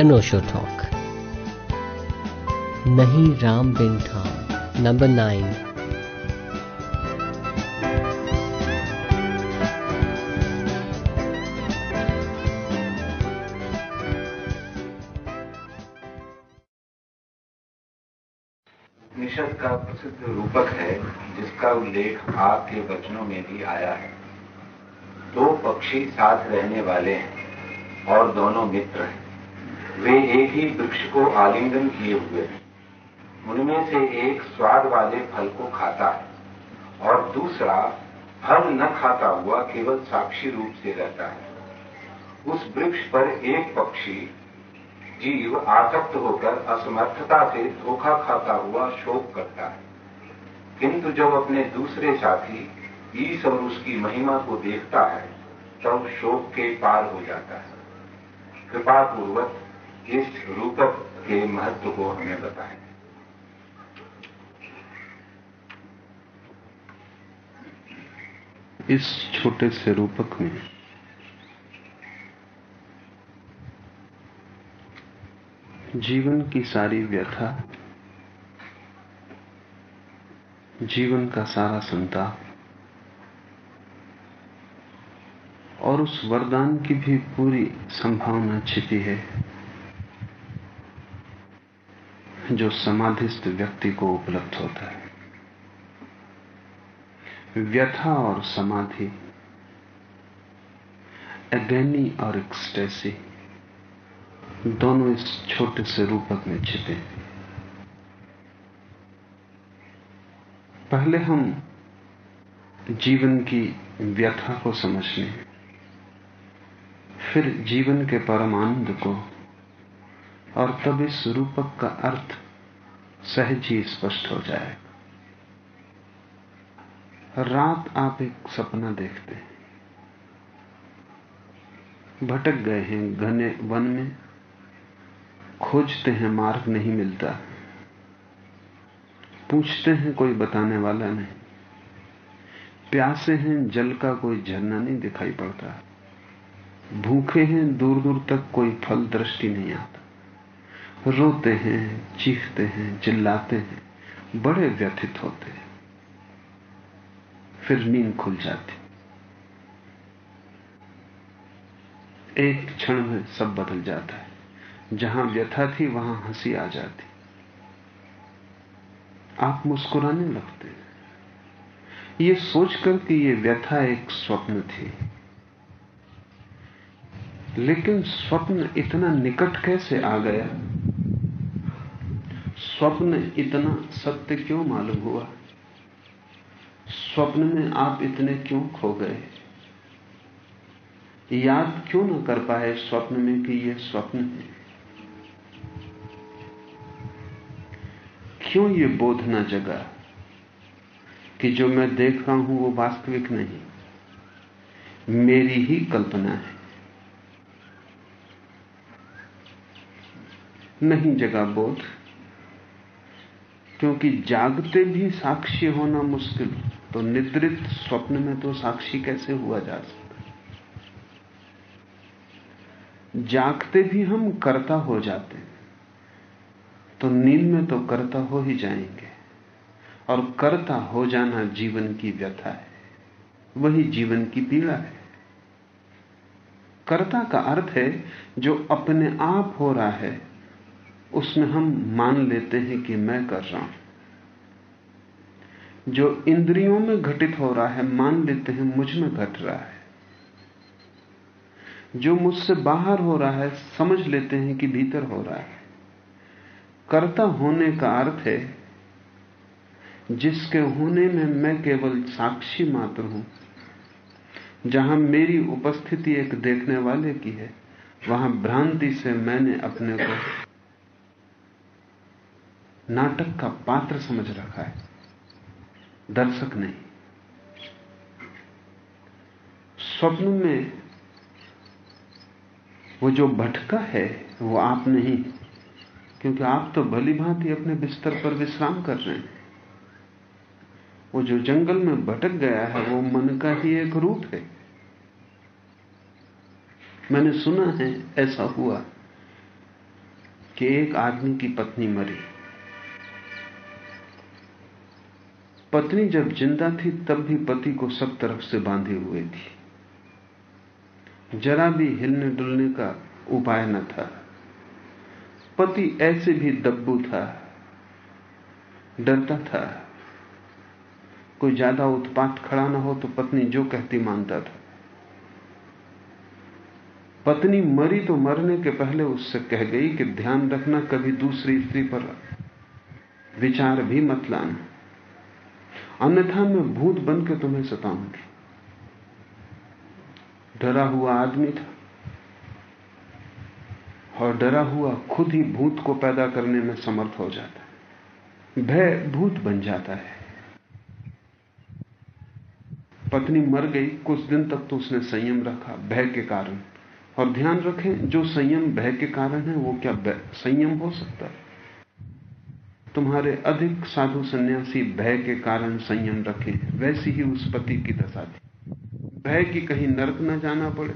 अनोशो talk नहीं राम बिन ठाम number nine का प्रसिद्ध रूपक है, जिसका उल्लेख आपके वचनों में भी आया है। दो पक्षी साथ रहने वाले हैं और दोनों मित्र हैं। वे एक ही वृक्ष को आलिंगन किए हुए हैं। उनमें से एक स्वाद वाले फल को खाता है और दूसरा फल न खाता हुआ केवल साक्षी रूप से रहता है। उस वृक्ष पर एक पक्षी जीव आसक्त होकर असमर्थता से धोखा खाता हुआ शोक करता है। किंतु जब अपने दूसरे साथी ईस और उसकी महिमा को देखता है, तब शोक के पार हो जाता है। कृपा पूर्वक इस रूपक के महत्व को हमें बताएँ। इस छोटे से रूपक में जीवन की सारी व्यथा, जीवन का सारा संताप और उस वरदान की भी पूरी संभावना छिपी है। जो समाधिस्थ व्यक्ति को उपलब्ध होता है। व्यथा और समाधि एगेनी और एक्सटेसी दोनों इस छोटे से रूपक में छिपे पहले हम जीवन की व्यथा को समझने, फिर जीवन के परमानंद को और तब इस रूपक का अर्थ सहज ही स्पष्ट हो जाएगा। रात आप एक सपना देखते हैं। भटक गए हैं घने वन में। खोजते हैं मार्ग नहीं मिलता। पूछते हैं कोई बताने वाला नहीं। प्यासे हैं जल का कोई झरना नहीं दिखाई पड़ता। भूखे हैं दूर दूर तक कोई फल दृष्टि नहीं आता। रोते हैं, चीखते हैं, चिल्लाते हैं, बड़े व्यथित होते हैं। फिर नींद खुल जाती। एक क्षण में सब बदल जाता है। जहाँ व्यथा थी, वहाँ हँसी आ जाती। आप मुस्कुराने लगते हैं। ये सोचकर कि ये व्यथा एक स्वप्न थी। लेकिन स्वप्न इतना निकट कैसे आ गया? स्वप्न इतना सत्य क्यों मालूम हुआ? स्वप्न में आप इतने क्यों खो गए? याद क्यों ना कर पाए स्वप्न में कि यह स्वप्न है? क्यों ये बोध ना जगा कि जो मैं देख रहा हूँ वो वास्तविक नहीं? मेरी ही कल्पना है। नहीं जगा बोध। क्योंकि जागते भी साक्षी होना मुश्किल तो निद्रित स्वप्न में तो साक्षी कैसे हुआ जा सकता जागते भी हम कर्ता हो जाते हैं तो नींद में तो कर्ता हो ही जाएँगे। और कर्ता हो जाना जीवन की व्यथा है, वही जीवन की पीड़ा है। कर्ता का अर्थ है, जो अपने आप हो रहा है उसमें हम मान लेते हैं कि मैं कर रहा हूँ। जो इंद्रियों में घटित हो रहा है, मान लेते हैं मुझमें घट रहा है। जो मुझसे बाहर हो रहा है, समझ लेते हैं कि भीतर हो रहा है। कर्ता होने का अर्थ है, जिसके होने में मैं केवल साक्षी मात्र हूँ। जहाँ मेरी उपस्थिति एक देखने वाले की है, वहाँ भ्रांति से मैंने अपने को नाटक का पात्र समझ रखा है। दर्शक नहीं स्वप्न में वो जो भटका है, वो आप नहीं, क्योंकि आप तो भली भांति अपने बिस्तर पर विश्राम कर रहे हैं। वो जो जंगल में भटक गया है, वो मन का ही एक रूप है। मैंने सुना है, ऐसा हुआ कि एक आदमी की पत्नी मरी। पत्नी जब ज़िंदा थी, तब भी पति को सब तरफ़ से बांधे हुए थी। जरा भी हिलने डुलने का उपाय न था। पति ऐसे भी दब्बू था, डरता था। कोई ज़्यादा उत्पात खड़ा ना हो तो पत्नी जो कहती मानता था। पत्नी मरी तो मरने के पहले उससे कह गई कि ध्यान रखना, कभी दूसरी स्त्री पर विचार भी मत लाना। अन्यथा मैं भूत बन के तुम्हें सताऊँगी। डरा हुआ आदमी था और डरा हुआ खुद ही भूत को पैदा करने में समर्थ हो जाता है। भय भूत बन जाता है। पत्नी मर गई, कुछ दिन तक तो उसने संयम रखा, भय के कारण। और ध्यान रखें, जो संयम भय के कारण है, वो क्या संयम हो सकता है? तुम्हारे अधिक साधु सन्यासी भय के कारण संयम रखे वैसी ही उस पति की दशा थी। भय की कहीं नरक न जाना पड़े,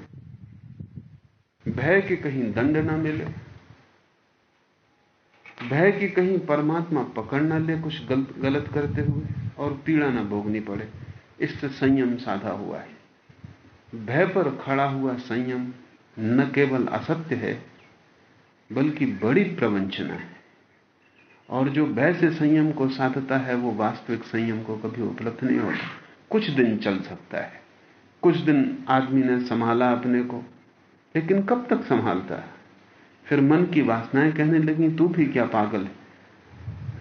भय के कहीं दंड ना मिले, भय की कहीं परमात्मा पकड़ ना ले कुछ गलत गलत करते हुए और पीड़ा ना भोगनी पड़े। इससे संयम साधा हुआ है। भय पर खड़ा हुआ संयम न केवल असत्य है, बल्कि बड़ी प्रवंचना है। और जो भय से संयम को साधता है, वो वास्तविक संयम को कभी उपलब्ध नहीं होता। कुछ दिन चल सकता है। कुछ दिन आदमी ने संभाला अपने को, लेकिन कब तक संभालता है? फिर मन की वासनाएँ कहने लगी, तू भी क्या पागल है?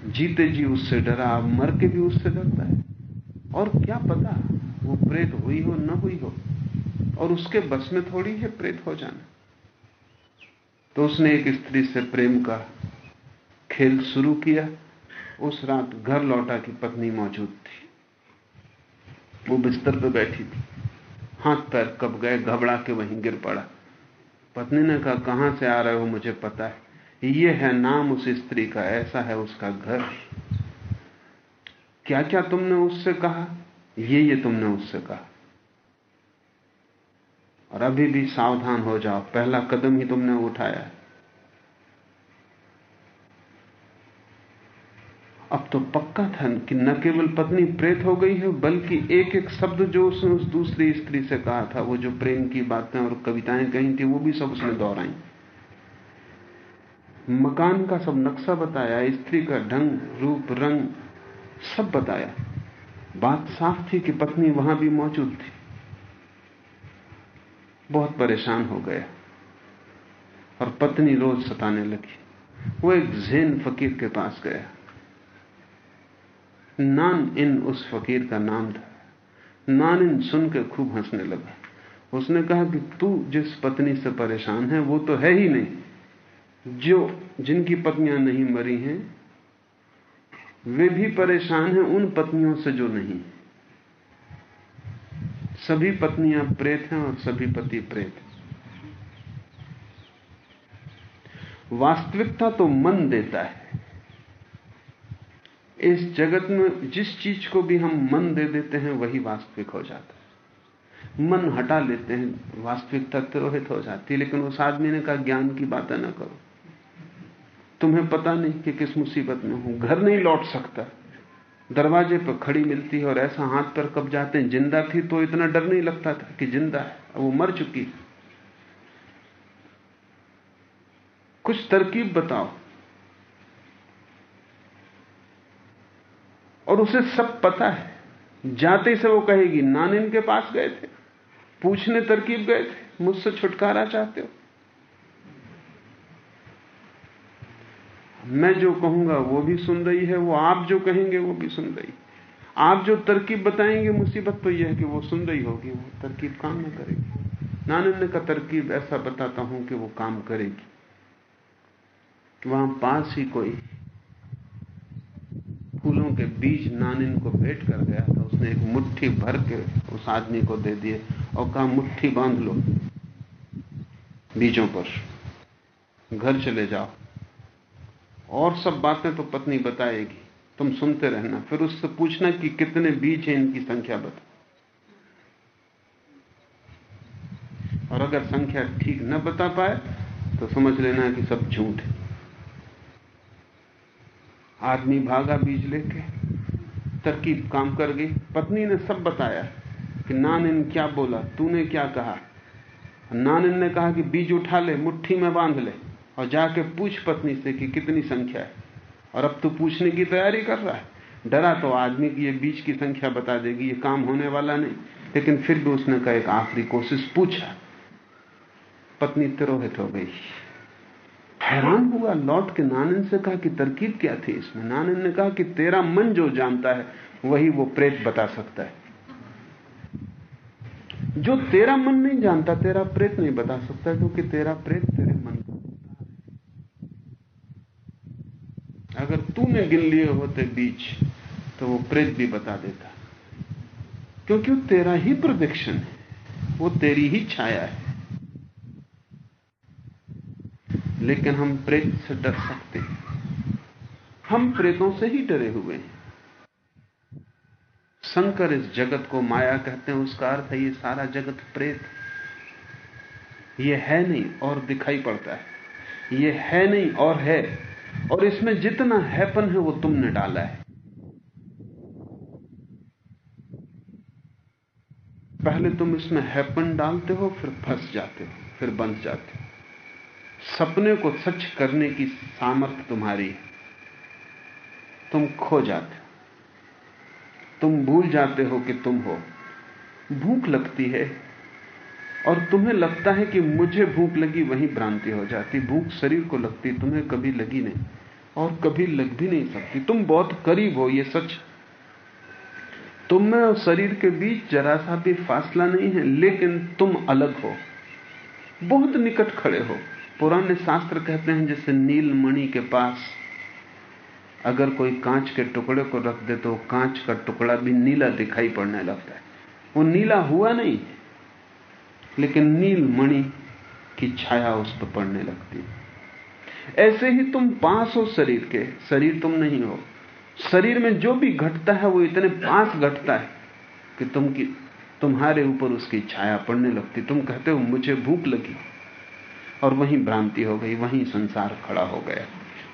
जीते जी उससे डरा मर के भी उससे डरता है। और क्या पता, वो प्रेत हुई हो, न हुई हो, और उसके बस में थोड़ी है प्रेत हो जाना। तो उसने एक स्त्री से प्रेम का खेल शुरू किया। उस रात घर लौटा की पत्नी मौजूद थी। वो बिस्तर पर बैठी थी। हाथ पैर कब गए, घबरा के वहीं गिर पड़ा। पत्नी ने कहा, कहाँ से आ रहे हो, मुझे पता है। ये है नाम उस स्त्री का, ऐसा है उसका घर। क्या क्या तुमने उससे कहा? ये ये तुमने उससे कहा। और अभी भी सावधान हो जाओ, पहला कदम ही तुमने उठाया है। अब तो पक्का था कि न केवल पत्नी प्रेत हो गई है, बल्कि एक एक शब्द जो उसने उस दूसरी स्त्री से कहा था, वो जो प्रेम की बातें और कविताएँ कही थी, वो भी सब उसने दोहराई। मकान का सब नक्शा बताया, स्त्री का ढंग, रूप, रंग, सब बताया। बात साफ़ थी कि पत्नी वहाँ भी मौजूद थी। बहुत परेशान हो गया और पत्नी रोज सताने लगी। वो एक जैन फकीर के पास गया। नान इन उस फकीर का नाम था। नान इन सुन के खूब हंसने लगा। उसने कहा कि तू जिस पत्नी से परेशान है, वो तो है ही नहीं। जो जिनकी पत्नियाँ नहीं मरी हैं, वे भी परेशान हैं, उन पत्नियों से जो नहीं। सभी पत्नियाँ प्रेत हैं और सभी पति प्रेत वास्तविकता तो मन देता है। इस जगत में जिस चीज़ को भी हम मन दे देते हैं, वही वास्तविक हो जाता है। मन हटा लेते हैं, वास्तविकता तिरोहित हो जाती है। लेकिन उस आदमी ने कहा, ज्ञान की बातें ना करो। तुम्हें पता नहीं कि किस मुसीबत में हूँ। घर नहीं लौट सकता। दरवाजे पर खड़ी मिलती है और ऐसा हाथ पर कब जाते हैं। ज़िंदा थी तो इतना डर नहीं लगता था कि ज़िंदा है। वो मर चुकी कुछ तरकीब बताओ। और उसे सब पता है। जाते से वो कहेगी नानिन के पास गए थे। पूछने तरकीब गए थे। मुझसे छुटकारा चाहते हो? मैं जो कहूँगा, वो भी सुन रही है। वो आप जो कहेंगे, वो भी सुन रही आप जो तरकीब बताएँगे, मुसीबत तो यह है कि वो सुन रही होगी। वो तरकीब काम ना करेगी। नानंद का तरकीब ऐसा बताता हूँ कि वो काम करेगी। वहाँ पास ही कोई के बीज नानिन को भेंट कर गया था, उसने एक मुट्ठी भर के उस आदमी को दे दिए और कहा, मुट्ठी बाँध लो बीजों पर। घर चले जाओ। और सब बातें तो पत्नी बताएगी। तुम सुनते रहना। फिर उससे पूछना कि कितने बीज हैं इनकी संख्या बता। और अगर संख्या ठीक न बता पाए तो समझ लेना कि सब झूठ है। आदमी भागा, बीज लेके तरकीब काम कर गई। पत्नी ने सब बताया कि नानिन क्या बोला, तूने क्या कहा? नानिन ने कहा कि बीज उठा ले, मुट्ठी में बाँध ले और जाके पूछ पत्नी से कि कितनी संख्या है। और अब तू पूछने की तैयारी कर रहा है। डरा तो आदमी की ये बीज की संख्या बता देगी, ये काम होने वाला नहीं। लेकिन फिर भी उसने कहा, एक आखिरी कोशिश पूछा। पत्नी तिरोहित हो गई। हैरान हुआ लौट के नानन से कहा कि तरकीब क्या थी इसमें? नानन ने कहा कि तेरा मन जो जानता है, वही वो प्रेत बता सकता है। जो तेरा मन नहीं जानता, तेरा प्रेत नहीं बता सकता क्योंकि तेरा प्रेत तेरे मन को अगर तूने गिन लिए होते बीच तो वो प्रेत भी बता देता। क्योंकि वो तेरा ही प्रोडिक्शन है, वो तेरी ही छाया है। लेकिन हम प्रेत से डर सकते हैं। हम प्रेतों से ही डरे हुए हैं। शंकर इस जगत को माया कहते हैं, उसका अर्थ है ये सारा जगत प्रेत। ये है नहीं और दिखाई पड़ता है। ये है नहीं और है, और इसमें जितना हैपन है वो तुमने डाला है। पहले तुम इसमें हैपन डालते हो, फिर फंस जाते हो, फिर बंध जाते हो। सपने को सच करने की सामर्थ्य तुम्हारी तुम खो जाते हो। तुम भूल जाते हो कि तुम हो। भूख लगती है और तुम्हें लगता है कि मुझे भूख लगी, वही भ्रांति हो जाती। भूख शरीर को लगती, तुम्हें कभी लगी नहीं और कभी लग भी नहीं सकती। तुम बहुत करीब हो, ये सच। तुम में और शरीर के बीच जरा सा भी फासला नहीं है, लेकिन तुम अलग हो। बहुत निकट खड़े हो। पुराने शास्त्र कहते हैं, जैसे नील मणि के पास अगर कोई कांच के टुकड़े को रख दे तो कांच का टुकड़ा भी नीला दिखाई पड़ने लगता है। वो नीला हुआ नहीं, लेकिन नील मणि की छाया उस पर पड़ने लगती है। ऐसे ही तुम पास हो शरीर के, शरीर तुम नहीं हो। शरीर में जो भी घटता है, वो इतने पास घटता है कि तुम की, तुम्हारे ऊपर उसकी छाया पड़ने लगती। तुम कहते हो, मुझे भूख लगी। और वहीं भ्रांति हो गई, वहीं संसार खड़ा हो गया।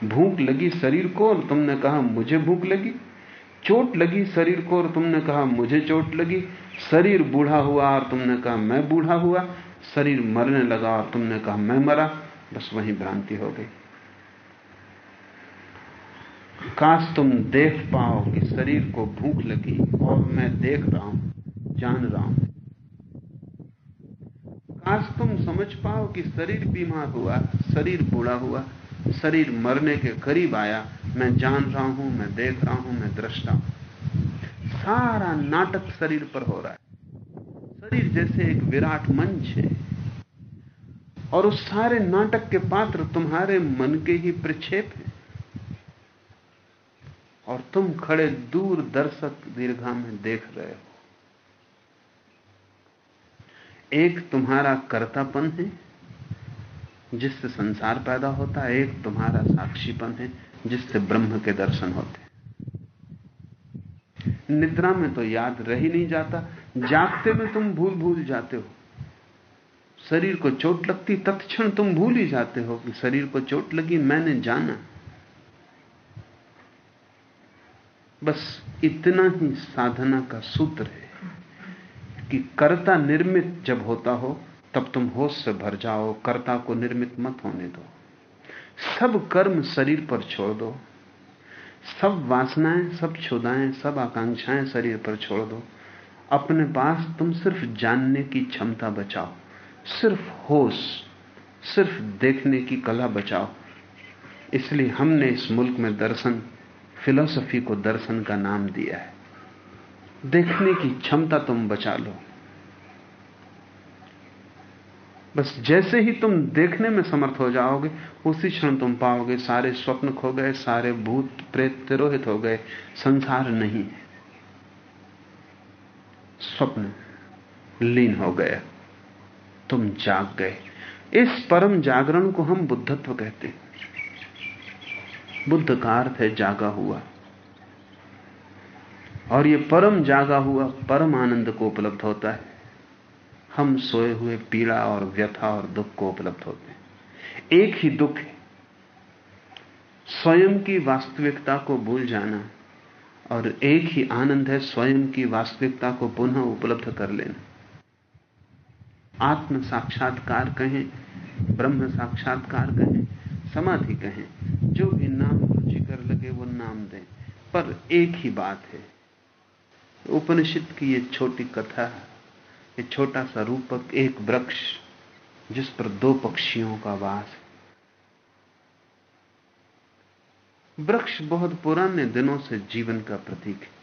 भूख लगी शरीर को और तुमने कहा, मुझे भूख लगी। चोट लगी शरीर को और तुमने कहा, मुझे चोट लगी। शरीर बूढ़ा हुआ और तुमने कहा, मैं बूढ़ा हुआ। शरीर मरने लगा और तुमने कहा, मैं मरा। बस वही भ्रांति हो गई। काश तुम देख पाओ कि शरीर को भूख लगी और मैं देख रहा हूँ, जान रहा हूँ। काश तुम समझ पाओ कि शरीर बीमार हुआ, शरीर बूढ़ा हुआ, शरीर मरने के करीब आया। मैं जान रहा हूँ, मैं देख रहा हूँ, मैं दृष्टा हूँ। सारा नाटक शरीर पर हो रहा है। शरीर जैसे एक विराट मंच है। और उस सारे नाटक के पात्र तुम्हारे मन के ही प्रक्षेप हैं। और तुम खड़े दूर दर्शक दीर्घा में देख रहे हो। एक तुम्हारा कर्तापन है, जिससे संसार पैदा होता है, एक तुम्हारा साक्षीपन है, जिससे ब्रह्म के दर्शन होते निद्रा में तो याद रह ही नहीं जाता, जागते में तुम भूल भूल जाते हो। शरीर को चोट लगती, तत्क्षण तुम भूल ही जाते हो कि शरीर को चोट लगी, मैंने जाना। बस इतना ही साधना का सूत्र है। कि कर्ता निर्मित जब होता हो, तब तुम होश से भर जाओ, कर्ता को निर्मित मत होने दो। सब कर्म शरीर पर छोड़ दो। सब वासनाएँ, सब क्षुदाएँ सब आकांक्षाएँ शरीर पर छोड़ दो। अपने पास तुम सिर्फ़ जानने की क्षमता बचाओ। सिर्फ़ होश, सिर्फ़ देखने की कला बचाओ। इसलिए हमने इस मुल्क में दर्शन, फिलोसफी को दर्शन का नाम दिया है। देखने की क्षमता तुम बचा लो। बस जैसे ही तुम देखने में समर्थ हो जाओगे, उसी क्षण तुम पाओगे सारे स्वप्न खो गए, सारे भूत प्रेत तिरोहित हो गए, संसार नहीं है। स्वप्न लीन हो गया। तुम जाग गए। इस परम जागरण को हम बुद्धत्व कहते हैं। बुद्ध का अर्थ है जागा हुआ। और ये परम जागा हुआ, परम आनंद को उपलब्ध होता है। हम सोए हुए पीड़ा और व्यथा और दुख को उपलब्ध होते हैं। एक ही दुख है। स्वयं की वास्तविकता को भूल जाना और एक ही आनंद है, स्वयं की वास्तविकता को पुनः उपलब्ध कर लेना। आत्म साक्षात्कार कहें, ब्रह्म साक्षात्कार कहें, समाधि कहें, जो भी नाम रुचिकर लगे वो नाम दें। पर एक ही बात है उपनिषद की ये छोटी कथा, ये छोटा सा रूपक, एक वृक्ष, जिस पर दो पक्षियों का वास है। वृक्ष बहुत पुराने दिनों से जीवन का प्रतीक है।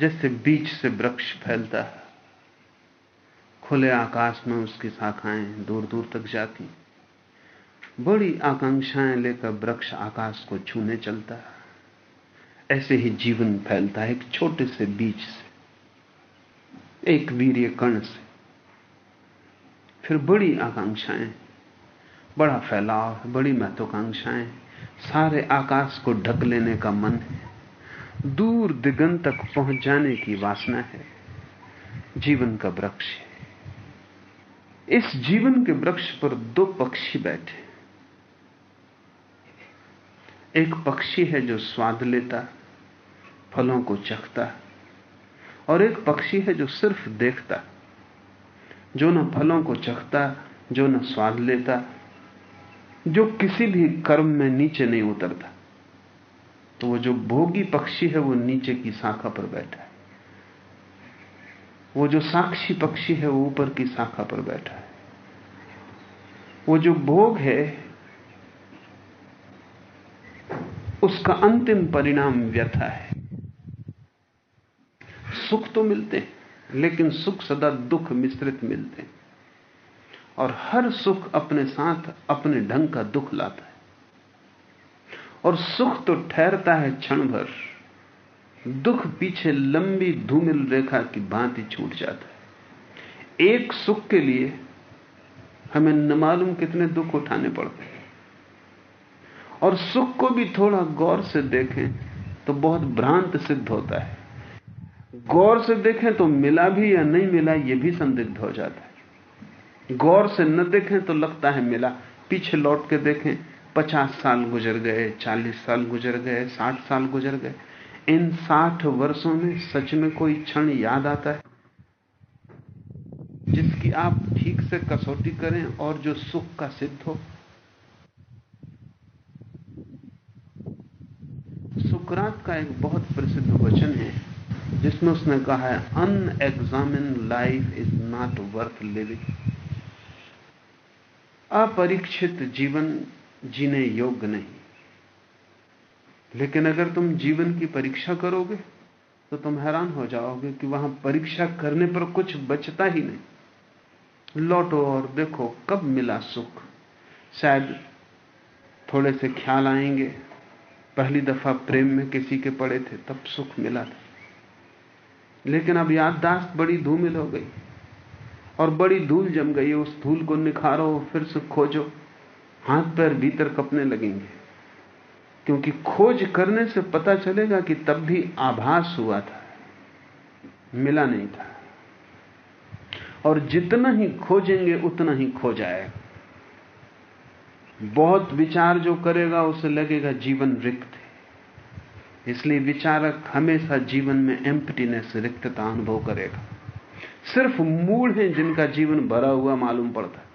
जैसे बीज से वृक्ष फैलता है, खुले आकाश में उसकी शाखाएँ दूर दूर तक जाती बड़ी आकांक्षाएँ लेकर वृक्ष आकाश को छूने चलता है। ऐसे ही जीवन फैलता है एक छोटे से बीज से, एक वीर्य कण से। फिर बड़ी आकांक्षाएँ, बड़ा फैलाव बड़ी महत्वाकांक्षाएँ। सारे आकाश को ढक लेने का मन है। दूर दिगंत तक पहुँच जाने की वासना है। जीवन का वृक्ष है। इस जीवन के वृक्ष पर दो पक्षी बैठे। एक पक्षी है जो स्वाद लेता, फलों को चखता, और एक पक्षी है जो सिर्फ़ देखता। जो न फलों को चखता, जो न स्वाद लेता, जो किसी भी कर्म में नीचे नहीं उतरता। तो वो जो भोगी पक्षी है, वो नीचे की शाखा पर बैठा है। वो जो साक्षी पक्षी है, वो ऊपर की शाखा पर बैठा है। वो जो भोग है उसका अंतिम परिणाम व्यथा है। सुख तो मिलते हैं, लेकिन सुख सदा दुख मिश्रित मिलते हैं। और हर सुख अपने साथ, अपने ढंग का दुख लाता है। और सुख तो ठहरता है क्षण भर। दुख पीछे लंबी धूमिल रेखा की भांति छूट जाता है। एक सुख के लिए हमें न मालूम कितने दुख उठाने पड़ते हैं। और सुख को भी थोड़ा गौर से देखें तो बहुत भ्रांत सिद्ध होता है। गौर से देखें तो मिला भी या नहीं मिला यह भी संदिग्ध हो जाता है। गौर से न देखें तो लगता है मिला। पीछे लौट के देखें, पचास साल गुजर गए, चालीस साल गुजर गए, साठ साल गुजर गए। इन साठ वर्षों में सच में कोई क्षण याद आता है? जिसकी आप ठीक से कसौटी करें और जो सुख का सिद्ध हो सुकरात का एक बहुत प्रसिद्ध वचन है, जिसमें उसने कहा है unexamined life is not worth living अपरीक्षित जीवन जीने योग्य नहीं। लेकिन अगर तुम जीवन की परीक्षा करोगे तो तुम हैरान हो जाओगे कि वहाँ परीक्षा करने पर कुछ बचता ही नहीं। लौटो और देखो कब मिला सुख। शायद थोड़े से ख्याल आएँगे पहली दफ़ा प्रेम में किसी के पड़े थे, तब सुख मिला था। लेकिन अब याददाश्त बड़ी धूमिल हो गई और बड़ी धूल जम गई। उस धूल को निखारो, फिर से खोजो। हाथ पैर भीतर कपने लगेंगे, क्योंकि खोज करने से पता चलेगा कि तब भी आभास हुआ था, मिला नहीं था। और जितना ही खोजेंगे, उतना ही खो जाएगा। बहुत विचार जो करेगा, उसे लगेगा जीवन रिक्त है। इसलिए विचारक हमेशा जीवन में एम्पटीनेस रिक्तता अनुभव करेगा। सिर्फ़ मूल है जिनका जीवन भरा हुआ मालूम पड़ता है।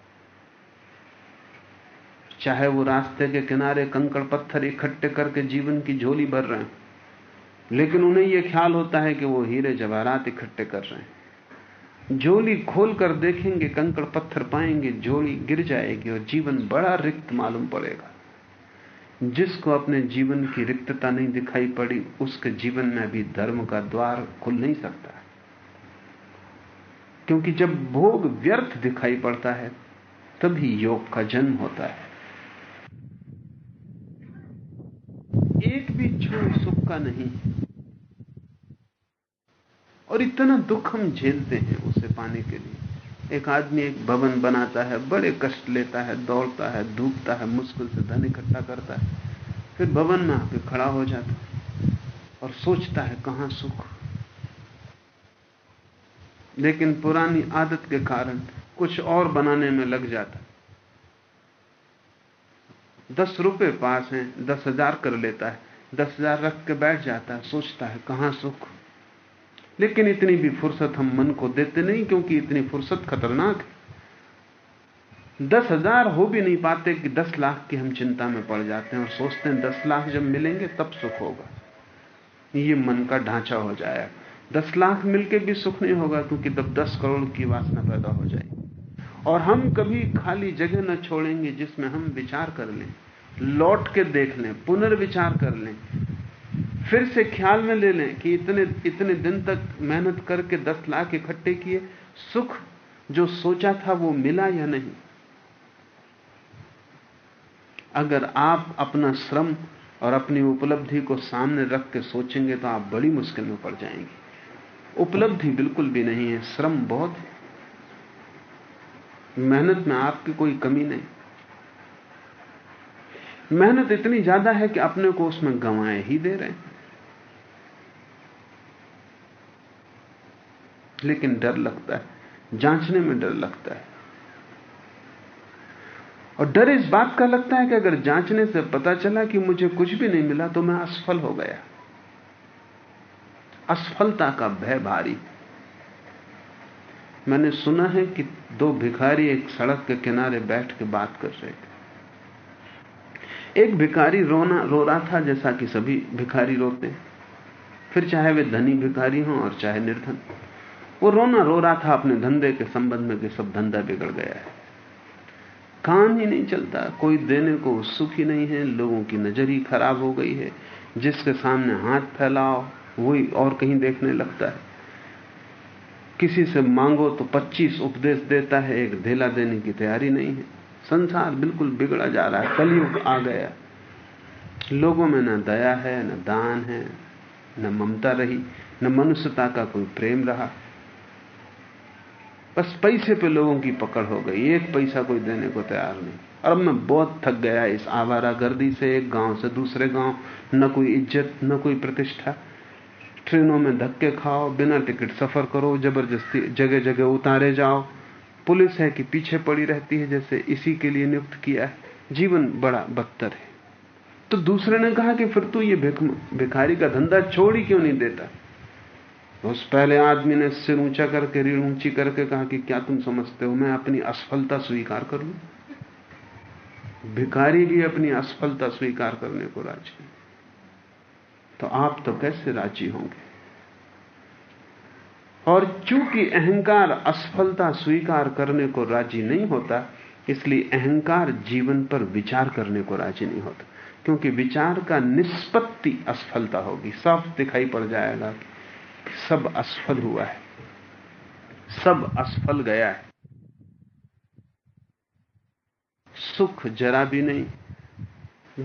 चाहे वो रास्ते के किनारे कंकड़ पत्थर इकट्ठे करके जीवन की झोली भर रहे हैं, लेकिन उन्हें यह ख्याल होता है कि वो हीरे जवाहरात इकट्ठे कर रहे हैं। झोली खोल कर देखेंगे, कंकड़ पत्थर पाएँगे, झोली गिर जाएगी और जीवन बड़ा रिक्त मालूम पड़ेगा। जिसको अपने जीवन की रिक्तता नहीं दिखाई पड़ी, उसके जीवन में अभी धर्म का द्वार खुल नहीं सकता। क्योंकि जब भोग व्यर्थ दिखाई पड़ता है, तभी योग का जन्म होता है। एक भी छोड़ सुख का नहीं। और इतना दुख हम झेलते हैं उसे पाने के लिए। एक आदमी एक भवन बनाता है, बड़े कष्ट लेता है, दौड़ता है, धूपता है, मुश्किल से धन इकट्ठा करता है। फिर भवन में आके खड़ा हो जाता है और सोचता है कहाँ सुख। लेकिन पुरानी आदत के कारण कुछ और बनाने में लग जाता दस रुपए पास हैं, दस हज़ार कर लेता है, दस हज़ार रख के बैठ जाता है, सोचता है कहाँ सुख। लेकिन इतनी भी फुर्सत हम मन को देते नहीं, क्योंकि इतनी फुर्सत खतरनाक है। दस हज़ार हो भी नहीं पाते कि दस लाख की हम चिंता में पड़ जाते हैं और सोचते हैं दस लाख जब मिलेंगे तब सुख होगा। ये मन का ढांचा हो जाएगा। दस लाख मिलके भी सुख नहीं होगा, क्योंकि तब दस करोड़ की वासना पैदा हो जाएगी। और हम कभी खाली जगह न छोड़ेंगे जिसमें हम विचार कर लें, लौट के देख लें, पुनर्विचार कर लें फिर से ख्याल में ले लें कि इतने इतने दिन तक मेहनत करके दस लाख इकट्ठे किए, सुख जो सोचा था वो मिला या नहीं? अगर आप अपना श्रम और अपनी उपलब्धि को सामने रख के सोचेंगे तो आप बड़ी मुश्किल में पड़ जाएँगे। उपलब्धि बिल्कुल भी नहीं है, श्रम बहुत है। मेहनत में आपकी कोई कमी नहीं। मेहनत इतनी ज़्यादा है कि अपने को उसमें गंवाए ही दे रहे हैं। लेकिन डर लगता है, जांचने में डर लगता है। और डर इस बात का लगता है कि अगर जांचने से पता चला कि मुझे कुछ भी नहीं मिला तो मैं असफल हो गया। असफलता का भय भारी। मैंने सुना है कि दो भिखारी एक सड़क के किनारे बैठ के बात कर रहे थे। एक भिखारी रोना, रो रहा था, जैसा कि सभी भिखारी रोते फिर चाहे वे धनी भिखारी हों और चाहे निर्धन। वो रोना रो रहा था अपने धंधे के संबंध में कि सब धंधा बिगड़ गया है। काम ही नहीं चलता, कोई देने को उत्सुक ही नहीं है, लोगों की नज़र ही खराब हो गई है। जिसके सामने हाथ फैलाओ, वही और कहीं देखने लगता है। किसी से मांगो तो 25 उपदेश देता है, एक धेला देने की तैयारी नहीं है। संसार बिल्कुल बिगड़ा जा रहा है, कलयुग आ गया। लोगों में न दया है, न दान है, न ममता रही, न मनुष्यता का कोई प्रेम रहा। बस पैसे पे लोगों की पकड़ हो गई, एक पैसा कोई देने को तैयार नहीं। और अब मैं बहुत थक गया इस आवारा गर्दी से, एक गाँव से दूसरे गाँव, न कोई इज़्ज़त, न कोई प्रतिष्ठा। ट्रेनों में धक्के खाओ, बिना टिकट सफ़र करो, ज़बरदस्ती जगह जगह उतारे जाओ। पुलिस है कि पीछे पड़ी रहती है, जैसे इसी के लिए नियुक्त किया है। जीवन बड़ा बदतर है। तो दूसरे ने कहा कि फिर तू ये भिखारी का धंधा छोड़ ही क्यों नहीं देता? उस पहले आदमी ने सिर ऊँचा करके, रीढ़ ऊँची करके कहा कि क्या तुम समझते हो, मैं अपनी असफलता स्वीकार कर लू? भिखारी भी अपनी असफलता स्वीकार करने को राज़ी तो आप तो कैसे राज़ी होंगे? और चूँकि अहंकार असफलता स्वीकार करने को राज़ी नहीं होता, इसलिए अहंकार जीवन पर विचार करने को राज़ी नहीं होता। क्योंकि विचार का निष्पत्ति असफलता होगी। साफ़ दिखाई पड़ जाएगा कि सब असफल हुआ है। सब असफल गया है। सुख जरा भी नहीं,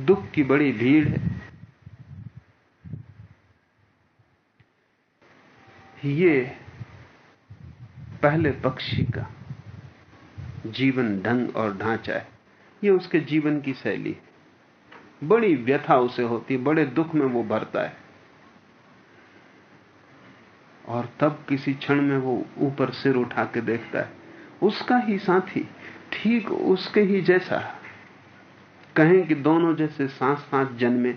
दुख की बड़ी भीड़ है। ये पहले पक्षी का जीवन ढंग और ढांचा है। ये उसके जीवन की शैली है। बड़ी व्यथा उसे होती बड़े दुख में वो भरता है। और तब किसी क्षण में वो ऊपर सिर उठा के देखता है। उसका ही साथी, ठीक उसके ही जैसा। कहें कि दोनों जैसे सांस सांस जन्मे।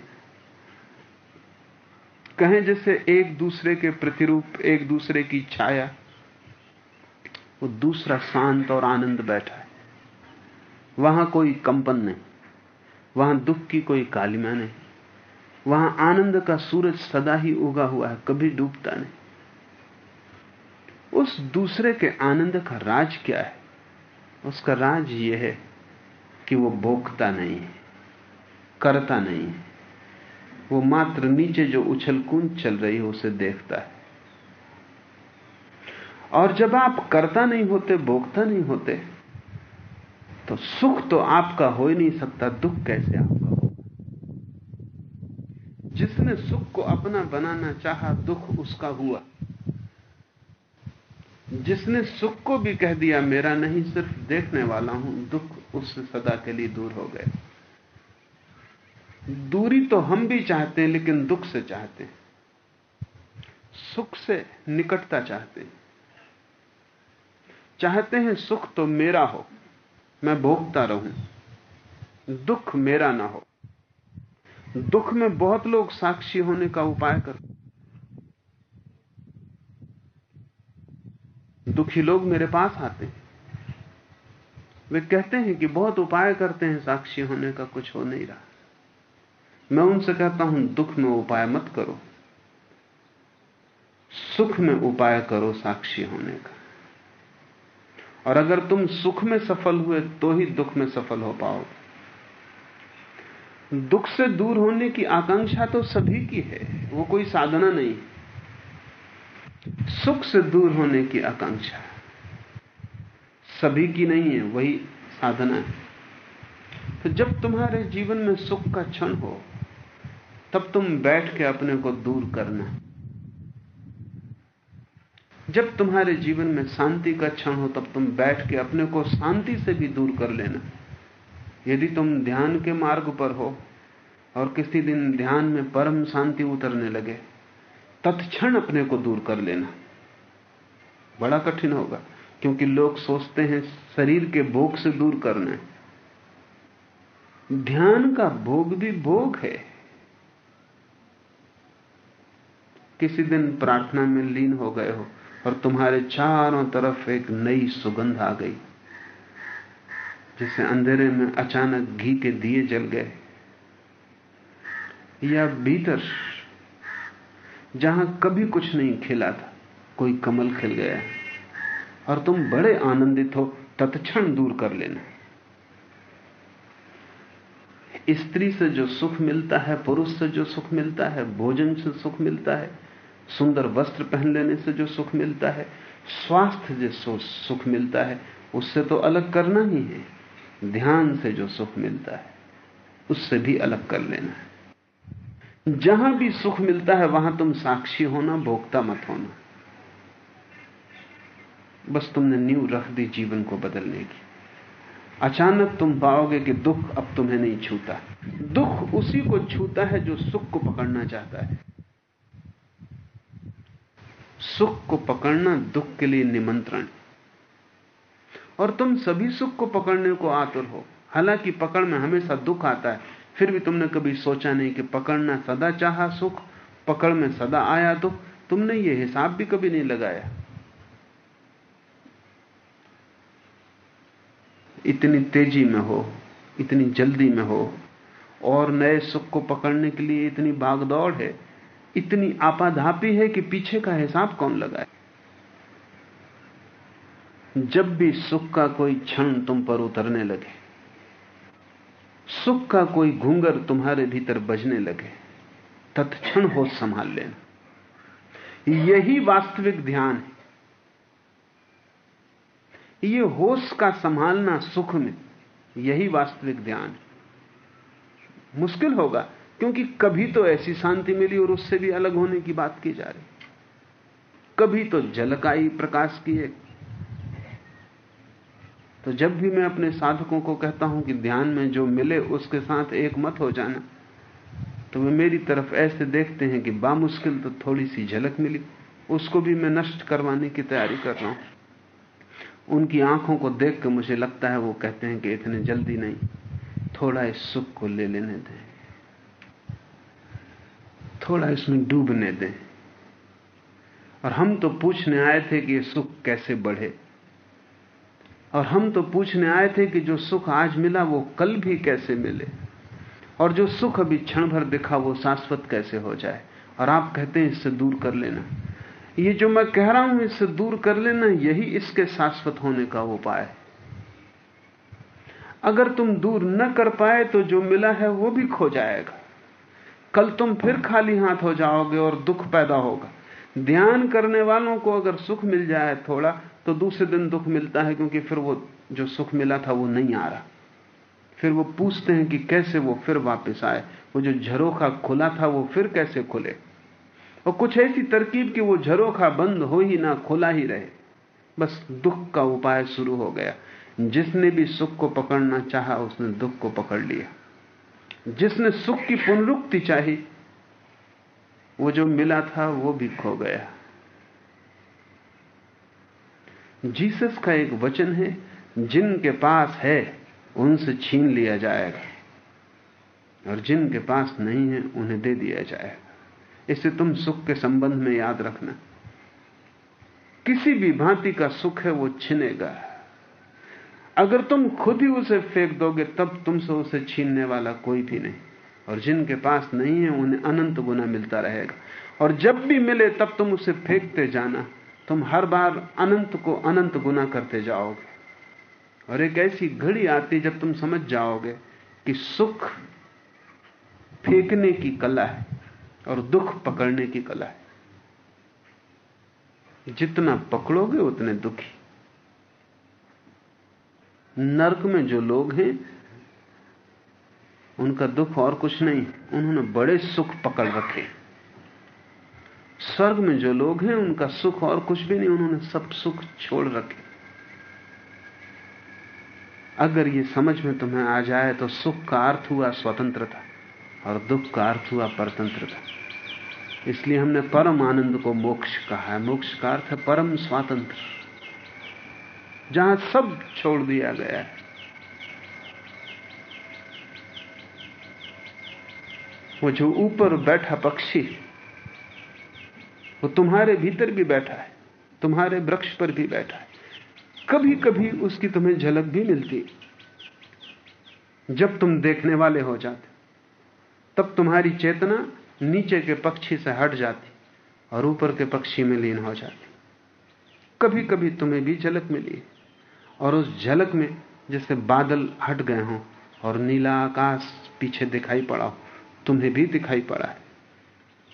कहें जैसे एक दूसरे के प्रतिरूप, एक दूसरे की छाया। वो दूसरा शांत और आनंद बैठा है। वहाँ कोई कंपन नहीं। वहाँ दुख की कोई कालिमा नहीं। वहाँ आनंद का सूरज सदा ही उगा हुआ है, कभी डूबता नहीं। उस दूसरे के आनंद का राज क्या है? उसका राज यह है कि वो भोगता नहीं है, करता नहीं है। वो मात्र नीचे जो उछल कूद चल रही है, उसे देखता है। और जब आप करता नहीं होते, भोगता नहीं होते तो सुख तो आपका हो ही नहीं सकता, दुख कैसे आपका होगा जिसने सुख को अपना बनाना चाहा, दुख उसका हुआ। जिसने सुख को भी कह दिया, मेरा नहीं, सिर्फ़ देखने वाला हूँ। दुख उससे सदा के लिए दूर हो गए। दूरी तो हम भी चाहते हैं, लेकिन दुख से चाहते हैं। सुख से निकटता चाहते हैं। चाहते हैं सुख तो मेरा हो, मैं भोगता रहूँ। दुख मेरा ना हो। दुख में बहुत लोग साक्षी होने का उपाय करते दुखी लोग मेरे पास आते हैं। वे कहते हैं कि बहुत उपाय करते हैं, साक्षी होने का कुछ हो नहीं रहा। मैं उनसे कहता हूँ, दुख में उपाय मत करो। सुख में उपाय करो साक्षी होने का। और अगर तुम सुख में सफल हुए तो ही दुख में सफल हो पाओगे। दुख से दूर होने की आकांक्षा तो सभी की है, वो कोई साधना नहीं। सुख से दूर होने की आकांक्षा सभी की नहीं है, वही साधना है। तो जब तुम्हारे जीवन में सुख का क्षण हो, तब तुम बैठ के अपने को दूर करना। जब तुम्हारे जीवन में शांति का क्षण हो, तब तुम बैठ के अपने को शांति से भी दूर कर लेना। यदि तुम ध्यान के मार्ग पर हो और किसी दिन ध्यान में परम शांति उतरने लगे तत्क्षण अपने को दूर कर लेना। बड़ा कठिन होगा, क्योंकि लोग सोचते हैं शरीर के भोग से दूर करना है। ध्यान का भोग भी भोग है। किसी दिन प्रार्थना में लीन हो गए हो और तुम्हारे चारों तरफ़ एक नई सुगंध आ गई, जैसे अंधेरे में अचानक घी के दिए जल गए, या भीतर जहाँ कभी कुछ नहीं खिला था, कोई कमल खिल गया और तुम बड़े आनंदित हो, तत्क्षण दूर कर लेना। स्त्री से जो सुख मिलता है, पुरुष से जो सुख मिलता है, भोजन से सुख मिलता है, सुंदर वस्त्र पहन लेने से जो सुख मिलता है, स्वास्थ्य जो सुख मिलता है, उससे तो अलग करना ही है। ध्यान से जो सुख मिलता है, उससे भी अलग कर लेना है। जहाँ भी सुख मिलता है, वहाँ तुम साक्षी होना भोगता मत होना। बस तुमने न्यू रख दी जीवन को बदलने की। अचानक तुम पाओगे कि दुख अब तुम्हें नहीं छूता। दुख उसी को छूता है जो सुख को पकड़ना चाहता है। सुख को पकड़ना दुख के लिए निमंत्रण। और तुम सभी सुख को पकड़ने को आतुर हो। हालाँकि पकड़ में हमेशा दुख आता है। फिर भी तुमने कभी सोचा नहीं कि पकड़ना सदा चाहा सुख, पकड़ में सदा आया दुख। तुमने ये हिसाब भी कभी नहीं लगाया। इतनी तेज़ी में हो, इतनी जल्दी में हो, और नए सुख को पकड़ने के लिए इतनी भागदौड़ है, इतनी आपाधापी है कि पीछे का हिसाब कौन लगाए? जब भी सुख का कोई क्षण तुम पर उतरने लगे सुख का कोई घूंगर तुम्हारे भीतर बजने लगे। तत्क्षण होश संभाल लेना। यही वास्तविक ध्यान है। ये होश का संभालना सुख में, यही वास्तविक ध्यान है। मुश्किल होगा, क्योंकि कभी तो ऐसी शांति मिली और उससे भी अलग होने की बात की जा रही। कभी तो झलक आई प्रकाश की एक तो जब भी मैं अपने साधकों को कहता हूँ कि ध्यान में जो मिले उसके साथ एक मत हो जाना तो वे मेरी तरफ़ ऐसे देखते हैं कि बामुश्किल तो थोड़ी सी झलक मिली। उसको भी मैं नष्ट करवाने की तैयारी कर रहा हूँ। उनकी आँखों को देख कर मुझे लगता है वो कहते हैं कि इतने जल्दी नहीं, थोड़ा इस सुख को ले लेने दें। थोड़ा इसमें डूबने दें। और हम तो पूछने आए थे कि ये सुख कैसे बढ़े। और हम तो पूछने आए थे कि जो सुख आज मिला, वो कल भी कैसे मिले? और जो सुख अभी क्षण भर दिखा, वो शाश्वत कैसे हो जाए? और आप कहते हैं, इससे दूर कर लेना। ये जो मैं कह रहा हूँ, इससे दूर कर लेना, यही इसके शाश्वत होने का उपाय है। अगर तुम दूर न कर पाए तो जो मिला है, वो भी खो जाएगा। कल तुम फिर खाली हाथ हो जाओगे और दुख पैदा होगा। ध्यान करने वालों को अगर सुख मिल जाए थोड़ा तो दूसरे दिन दुख मिलता है क्योंकि फिर वो जो सुख मिला था वो नहीं आ रहा। फिर वो पूछते हैं कि कैसे वो फिर वापस आए? वो जो झरोखा खुला था वो फिर कैसे खुले? और कुछ ऐसी तरकीब कि वो झरोखा बंद हो ही ना, खुला ही रहे। बस दुख का उपाय शुरू हो गया। जिसने भी सुख को पकड़ना चाहा, उसने दुख को पकड़ लिया। जिसने सुख की पुनरुक्ति चाही, वो जो मिला था वो भी खो गया। जीसस का एक वचन है, जिनके पास है, उनसे छीन लिया जाएगा। और जिनके पास नहीं है, उन्हें दे दिया जाएगा। इसे तुम सुख के संबंध में याद रखना। किसी भी भांति का सुख है, वो छिनेगा। अगर तुम खुद ही उसे फेंक दोगे, तब तुमसे उसे छीनने वाला कोई भी नहीं। और जिनके पास नहीं है, उन्हें अनंत गुना मिलता रहेगा। और जब भी मिले, तब तुम उसे फेंकते जाना। तुम हर बार अनंत को अनंत गुना करते जाओगे। और एक ऐसी घड़ी आती जब तुम समझ जाओगे कि सुख फेंकने की कला है और दुख पकड़ने की कला है। जितना पकड़ोगे, उतने दुखी। नरक में जो लोग हैं, उनका दुख और कुछ नहीं। उन्होंने बड़े सुख पकड़ रखे स्वर्ग में जो लोग हैं, उनका सुख और कुछ भी नहीं, उन्होंने सब सुख छोड़ रखे। अगर ये समझ में तुम्हें आ जाए तो सुख का अर्थ हुआ स्वतंत्रता, और दुख का अर्थ हुआ परतंत्रता। इसलिए हमने परम आनंद को मोक्ष कहा है। मोक्ष का अर्थ है परम स्वातंत्र, जहाँ सब छोड़ दिया गया है। वो जो ऊपर बैठा पक्षी वो तुम्हारे भीतर भी बैठा है, तुम्हारे वृक्ष पर भी बैठा है। कभी कभी उसकी तुम्हें झलक भी मिलती जब तुम देखने वाले हो जाते, तब तुम्हारी चेतना नीचे के पक्षी से हट जाती और ऊपर के पक्षी में लीन हो जाती। कभी कभी तुम्हें भी झलक मिली और उस झलक में जैसे बादल हट गए हों और नीला आकाश पीछे दिखाई पड़ा हो, तुम्हें भी दिखाई पड़ा है।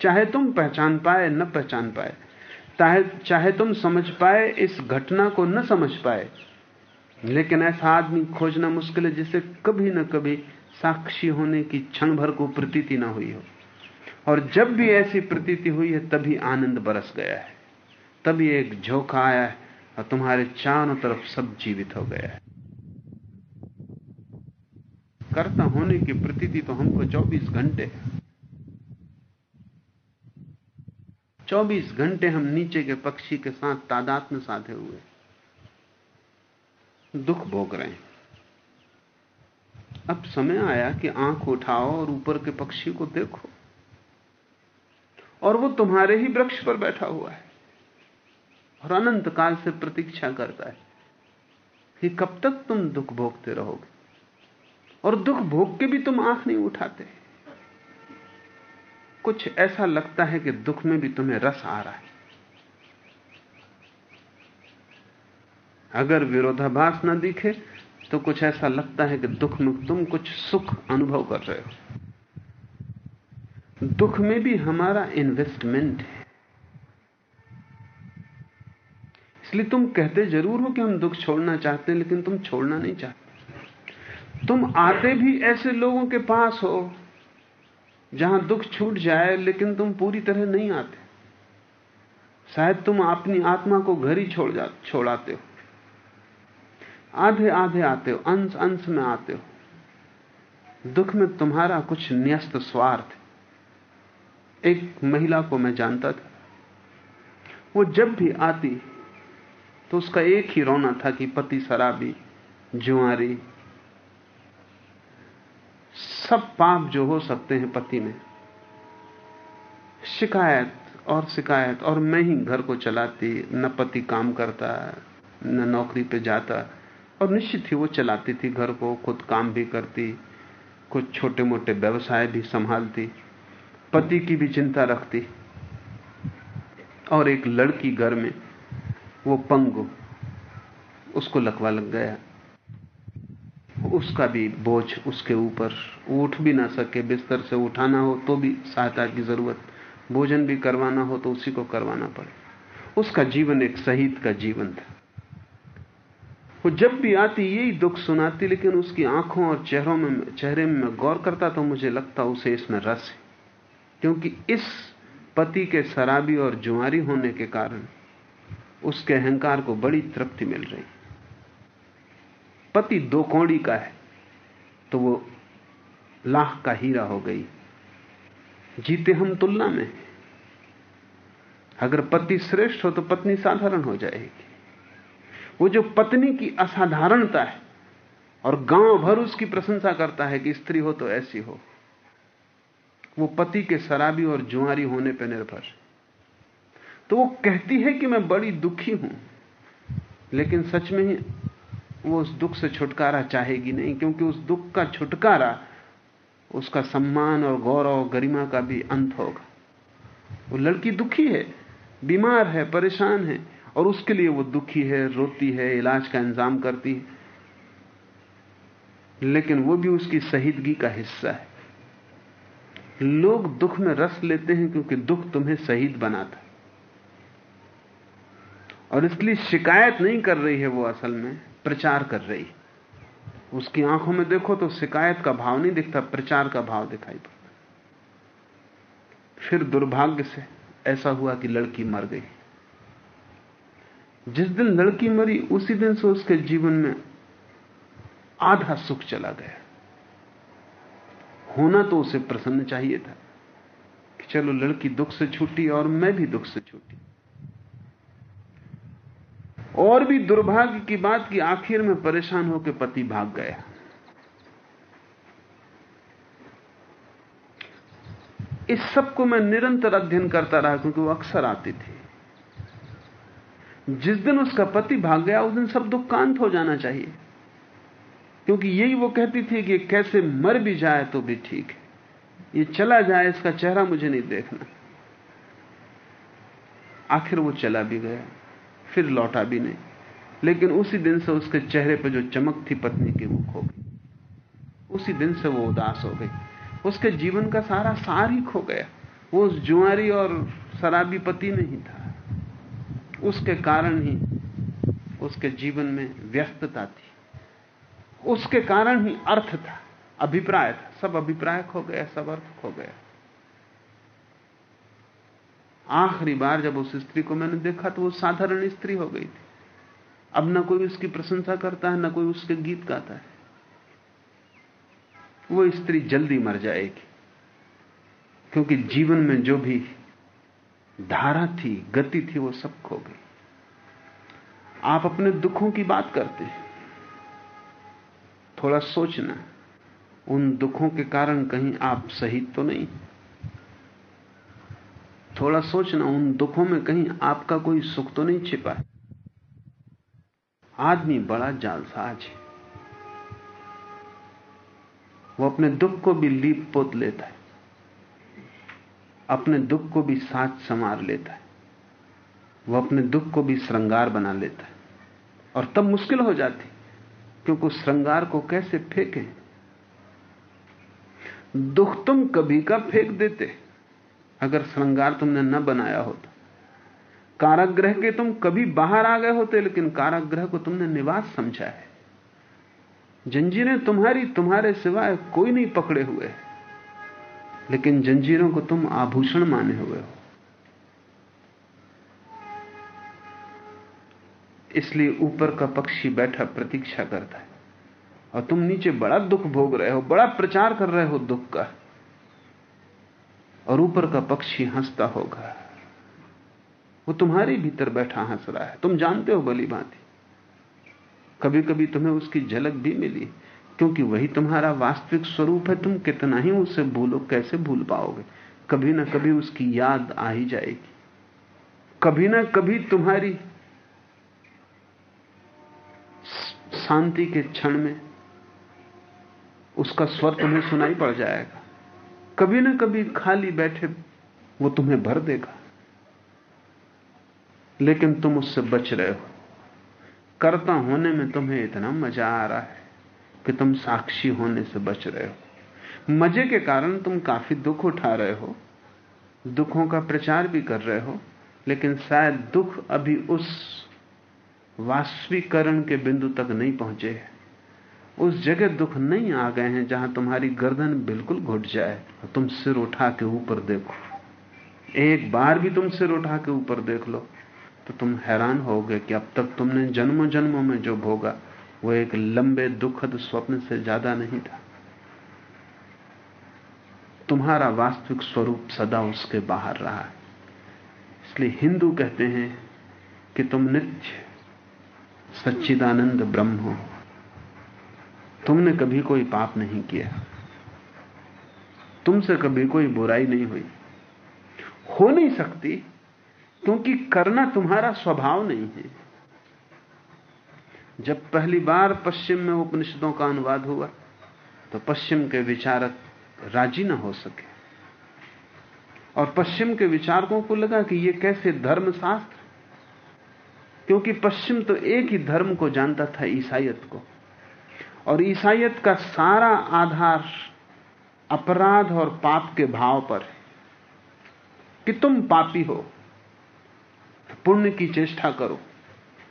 चाहे तुम पहचान पाए, न पहचान पाए। चाहे तुम समझ पाए, इस घटना को न समझ पाए। लेकिन ऐसा आदमी खोजना मुश्किल है जिसे कभी न कभी साक्षी होने की क्षण भर को प्रतीति ना हुई हो। और जब भी ऐसी प्रतीति हुई है, तभी आनंद बरस गया है। तभी एक झोंका आया है और तुम्हारे चारों तरफ़ सब जीवित हो गया है। कर्ता होने की प्रतीति तो हमको 24 घंटे 24 घंटे हम नीचे के पक्षी के साथ तादात में साधे हुए दुख भोग रहे हैं। अब समय आया कि आँख उठाओ और ऊपर के पक्षी को देखो। और वो तुम्हारे ही वृक्ष पर बैठा हुआ है और अनंत काल से प्रतीक्षा करता है कि कब तक तुम दुख भोगते रहोगे। और दुख भोग के भी तुम आँख नहीं उठाते। कुछ ऐसा लगता है कि दुख में भी तुम्हें रस आ रहा है। अगर विरोधाभास न दिखे तो कुछ ऐसा लगता है कि दुख में तुम कुछ सुख अनुभव कर रहे हो। दुख में भी हमारा इन्वेस्टमेंट है। इसलिए तुम कहते ज़रूर हो कि हम दुख छोड़ना चाहते हैं, लेकिन तुम छोड़ना नहीं चाहते। तुम आते भी ऐसे लोगों के पास हो जहाँ दुख छूट जाए, लेकिन तुम पूरी तरह नहीं आते। शायद तुम अपनी आत्मा को घर ही छोड़ जा, छोड़ाते हो। आधे आधे आते हो, अंश अंश में आते हो। दुख में तुम्हारा कुछ न्यस्त स्वार्थ एक महिला को मैं जानता था। वो जब भी आती तो उसका एक ही रोना था कि पति शराबी, जुआरी सब पाप जो हो सकते हैं पति में। शिकायत और शिकायत, और मैं ही घर को चलाती, न पति काम करता, न नौकरी पे जाता, और निश्चित ही वो चलाती थी घर को, खुद काम भी करती, कुछ छोटे मोटे व्यवसाय भी संभालती, पति की भी चिंता रखती। और एक लड़की घर में, वो पंगु, उसको लकवा लग गया। उसका भी बोझ उसके ऊपर। उठ भी ना सके, बिस्तर से उठाना हो तो भी सहायता की ज़रूरत। भोजन भी करवाना हो तो उसी को करवाना पड़े। उसका जीवन एक शहीद का जीवन था। वो जब भी आती यही दुख सुनाती, लेकिन उसकी आँखों और चेहरों में, चेहरे में मैं गौर करता तो मुझे लगता उसे इसमें रस है। क्योंकि इस पति के शराबी और जुआरी होने के कारण उसके अहंकार को बड़ी तृप्ति मिल रही। पति दो कौड़ी का है तो वो लाख का हीरा हो गई। जीते हम तुलना में। अगर पति श्रेष्ठ हो तो पत्नी साधारण हो जाएगी। वो जो पत्नी की असाधारणता है और गाँव भर उसकी प्रशंसा करता है कि स्त्री हो तो ऐसी हो, वो पति के शराबी और जुआरी होने पर निर्भर। तो वो कहती है कि मैं बड़ी दुखी हूँ, लेकिन सच में ही वो उस दुख से छुटकारा चाहेगी नहीं, क्योंकि उस दुख का छुटकारा उसका सम्मान और गौरव गरिमा का भी अंत होगा। वो लड़की दुखी है, बीमार है, परेशान है, और उसके लिए वो दुखी है, रोती है, इलाज का इंतज़ाम करती है। लेकिन वो भी उसकी शहीदगी का हिस्सा है। लोग दुख में रस लेते हैं क्योंकि दुख तुम्हें शहीद बनाता है। और इसलिए शिकायत नहीं कर रही है वो असल में। प्रचार कर रही उसकी आँखों में देखो तो शिकायत का भाव नहीं दिखता, प्रचार का भाव दिखाई पड़ता। फिर दुर्भाग्य से ऐसा हुआ कि लड़की मर गई। जिस दिन लड़की मरी, उसी दिन से उसके जीवन में आधा सुख चला गया। होना तो उसे प्रसन्न चाहिए था कि चलो लड़की दुख से छूटी और मैं भी दुख से छूटी। और भी दुर्भाग्य की बात कि आखिर में परेशान होकर पति भाग गया। इस सबको मैं निरंतर अध्ययन करता रहा क्योंकि वो अक्सर आती थी। जिस दिन उसका पति भाग गया, उस दिन सब दुख कांत हो जाना चाहिए। क्योंकि यही वो कहती थी कि कैसे मर भी जाए तो भी ठीक है। ये चला जाए, इसका चेहरा मुझे नहीं देखना। आखिर वो चला भी गया। फिर लौटा भी नहीं। लेकिन उसी दिन से उसके चेहरे पर जो चमक थी पत्नी की, वो खो गई। उसी दिन से वो उदास हो गई। उसके जीवन का सारा सार ही खो गया। वो उस जुआरी और शराबी पति नहीं था। उसके कारण ही उसके जीवन में व्यस्तता थी। उसके कारण ही अर्थ था, अभिप्राय था। सब अभिप्राय खो गया, सब अर्थ खो गया। आखिरी बार जब उस स्त्री को मैंने देखा तो वो साधारण स्त्री हो गई थी। अब ना कोई उसकी प्रशंसा करता है, ना कोई उसके गीत गाता है। वो स्त्री जल्दी मर जाएगी। क्योंकि जीवन में जो भी धारा थी, गति थी, वो सब खो गई। आप अपने दुखों की बात करते हैं। थोड़ा सोचना, उन दुखों के कारण कहीं आप शहीद तो नहीं। थोड़ा सोचना उन दुखों में कहीं आपका कोई सुख तो नहीं छिपा? है आदमी बड़ा जालसाज है। वो अपने दुख को भी लीप पोत लेता है। अपने दुख को भी साथ संवार लेता है। वो अपने दुख को भी श्रृंगार बना लेता है। और तब मुश्किल हो जाती, क्योंकि श्रृंगार को कैसे फेंके? दुख तुम कभी का फेंक देते। अगर श्रृंगार तुमने न बनाया होता काराग्रह के तुम कभी बाहर आ गए होते, लेकिन काराग्रह को तुमने निवास समझा है। जंजीरें तुम्हारी तुम्हारे सिवाय कोई नहीं पकड़े हुए। लेकिन जंजीरों को तुम आभूषण माने हुए हो। इसलिए ऊपर का पक्षी बैठा प्रतीक्षा करता है। और तुम नीचे बड़ा दुख भोग रहे हो, बड़ा प्रचार कर रहे हो दुख का। और ऊपर का पक्षी हंसता होगा। वो तुम्हारे भीतर बैठा हंस रहा है। तुम जानते हो बली भांति। कभी कभी तुम्हें उसकी झलक भी मिली, क्योंकि वही तुम्हारा वास्तविक स्वरूप है। तुम कितना ही उसे भूलो, कैसे भूल पाओगे? कभी ना कभी उसकी याद आ ही जाएगी। कभी ना कभी तुम्हारी शांति के क्षण में उसका स्वर तुम्हें सुनाई पड़ जाएगा। कभी ना कभी खाली बैठे, वो तुम्हें भर देगा। लेकिन तुम उससे बच रहे हो। कर्ता होने में तुम्हें इतना मज़ा आ रहा है कि तुम साक्षी होने से बच रहे हो। मज़े के कारण तुम काफ़ी दुख उठा रहे हो। दुखों का प्रचार भी कर रहे हो, लेकिन शायद दुख अभी उस वास्तविकरण के बिंदु तक नहीं पहुँचे हैं। उस जगह दुख नहीं आ गए हैं जहाँ तुम्हारी गर्दन बिल्कुल घुट जाए। और तुम सिर उठा के ऊपर देखो। एक बार भी तुम सिर उठा के ऊपर देख लो तो तुम हैरान होगे कि अब तक तुमने जन्मों जन्मों में जो भोगा, वो एक लंबे दुखद स्वप्न से ज़्यादा नहीं था। तुम्हारा वास्तविक स्वरूप सदा उसके बाहर रहा है। इसलिए हिंदू कहते हैं कि तुम नित्य सच्चिदानंद ब्रह्म हो। तुमने कभी कोई पाप नहीं किया। तुमसे कभी कोई बुराई नहीं हुई। हो नहीं सकती, क्योंकि करना तुम्हारा स्वभाव नहीं है। जब पहली बार पश्चिम में उपनिषदों का अनुवाद हुआ तो पश्चिम के विचारक राज़ी ना हो सके। और पश्चिम के विचारकों को लगा कि यह कैसे धर्मशास्त्र? क्योंकि पश्चिम तो एक ही धर्म को जानता था ईसाइत को। और ईसाइत का सारा आधार अपराध और पाप के भाव पर है कि तुम पापी हो, पुण्य की चेष्टा करो,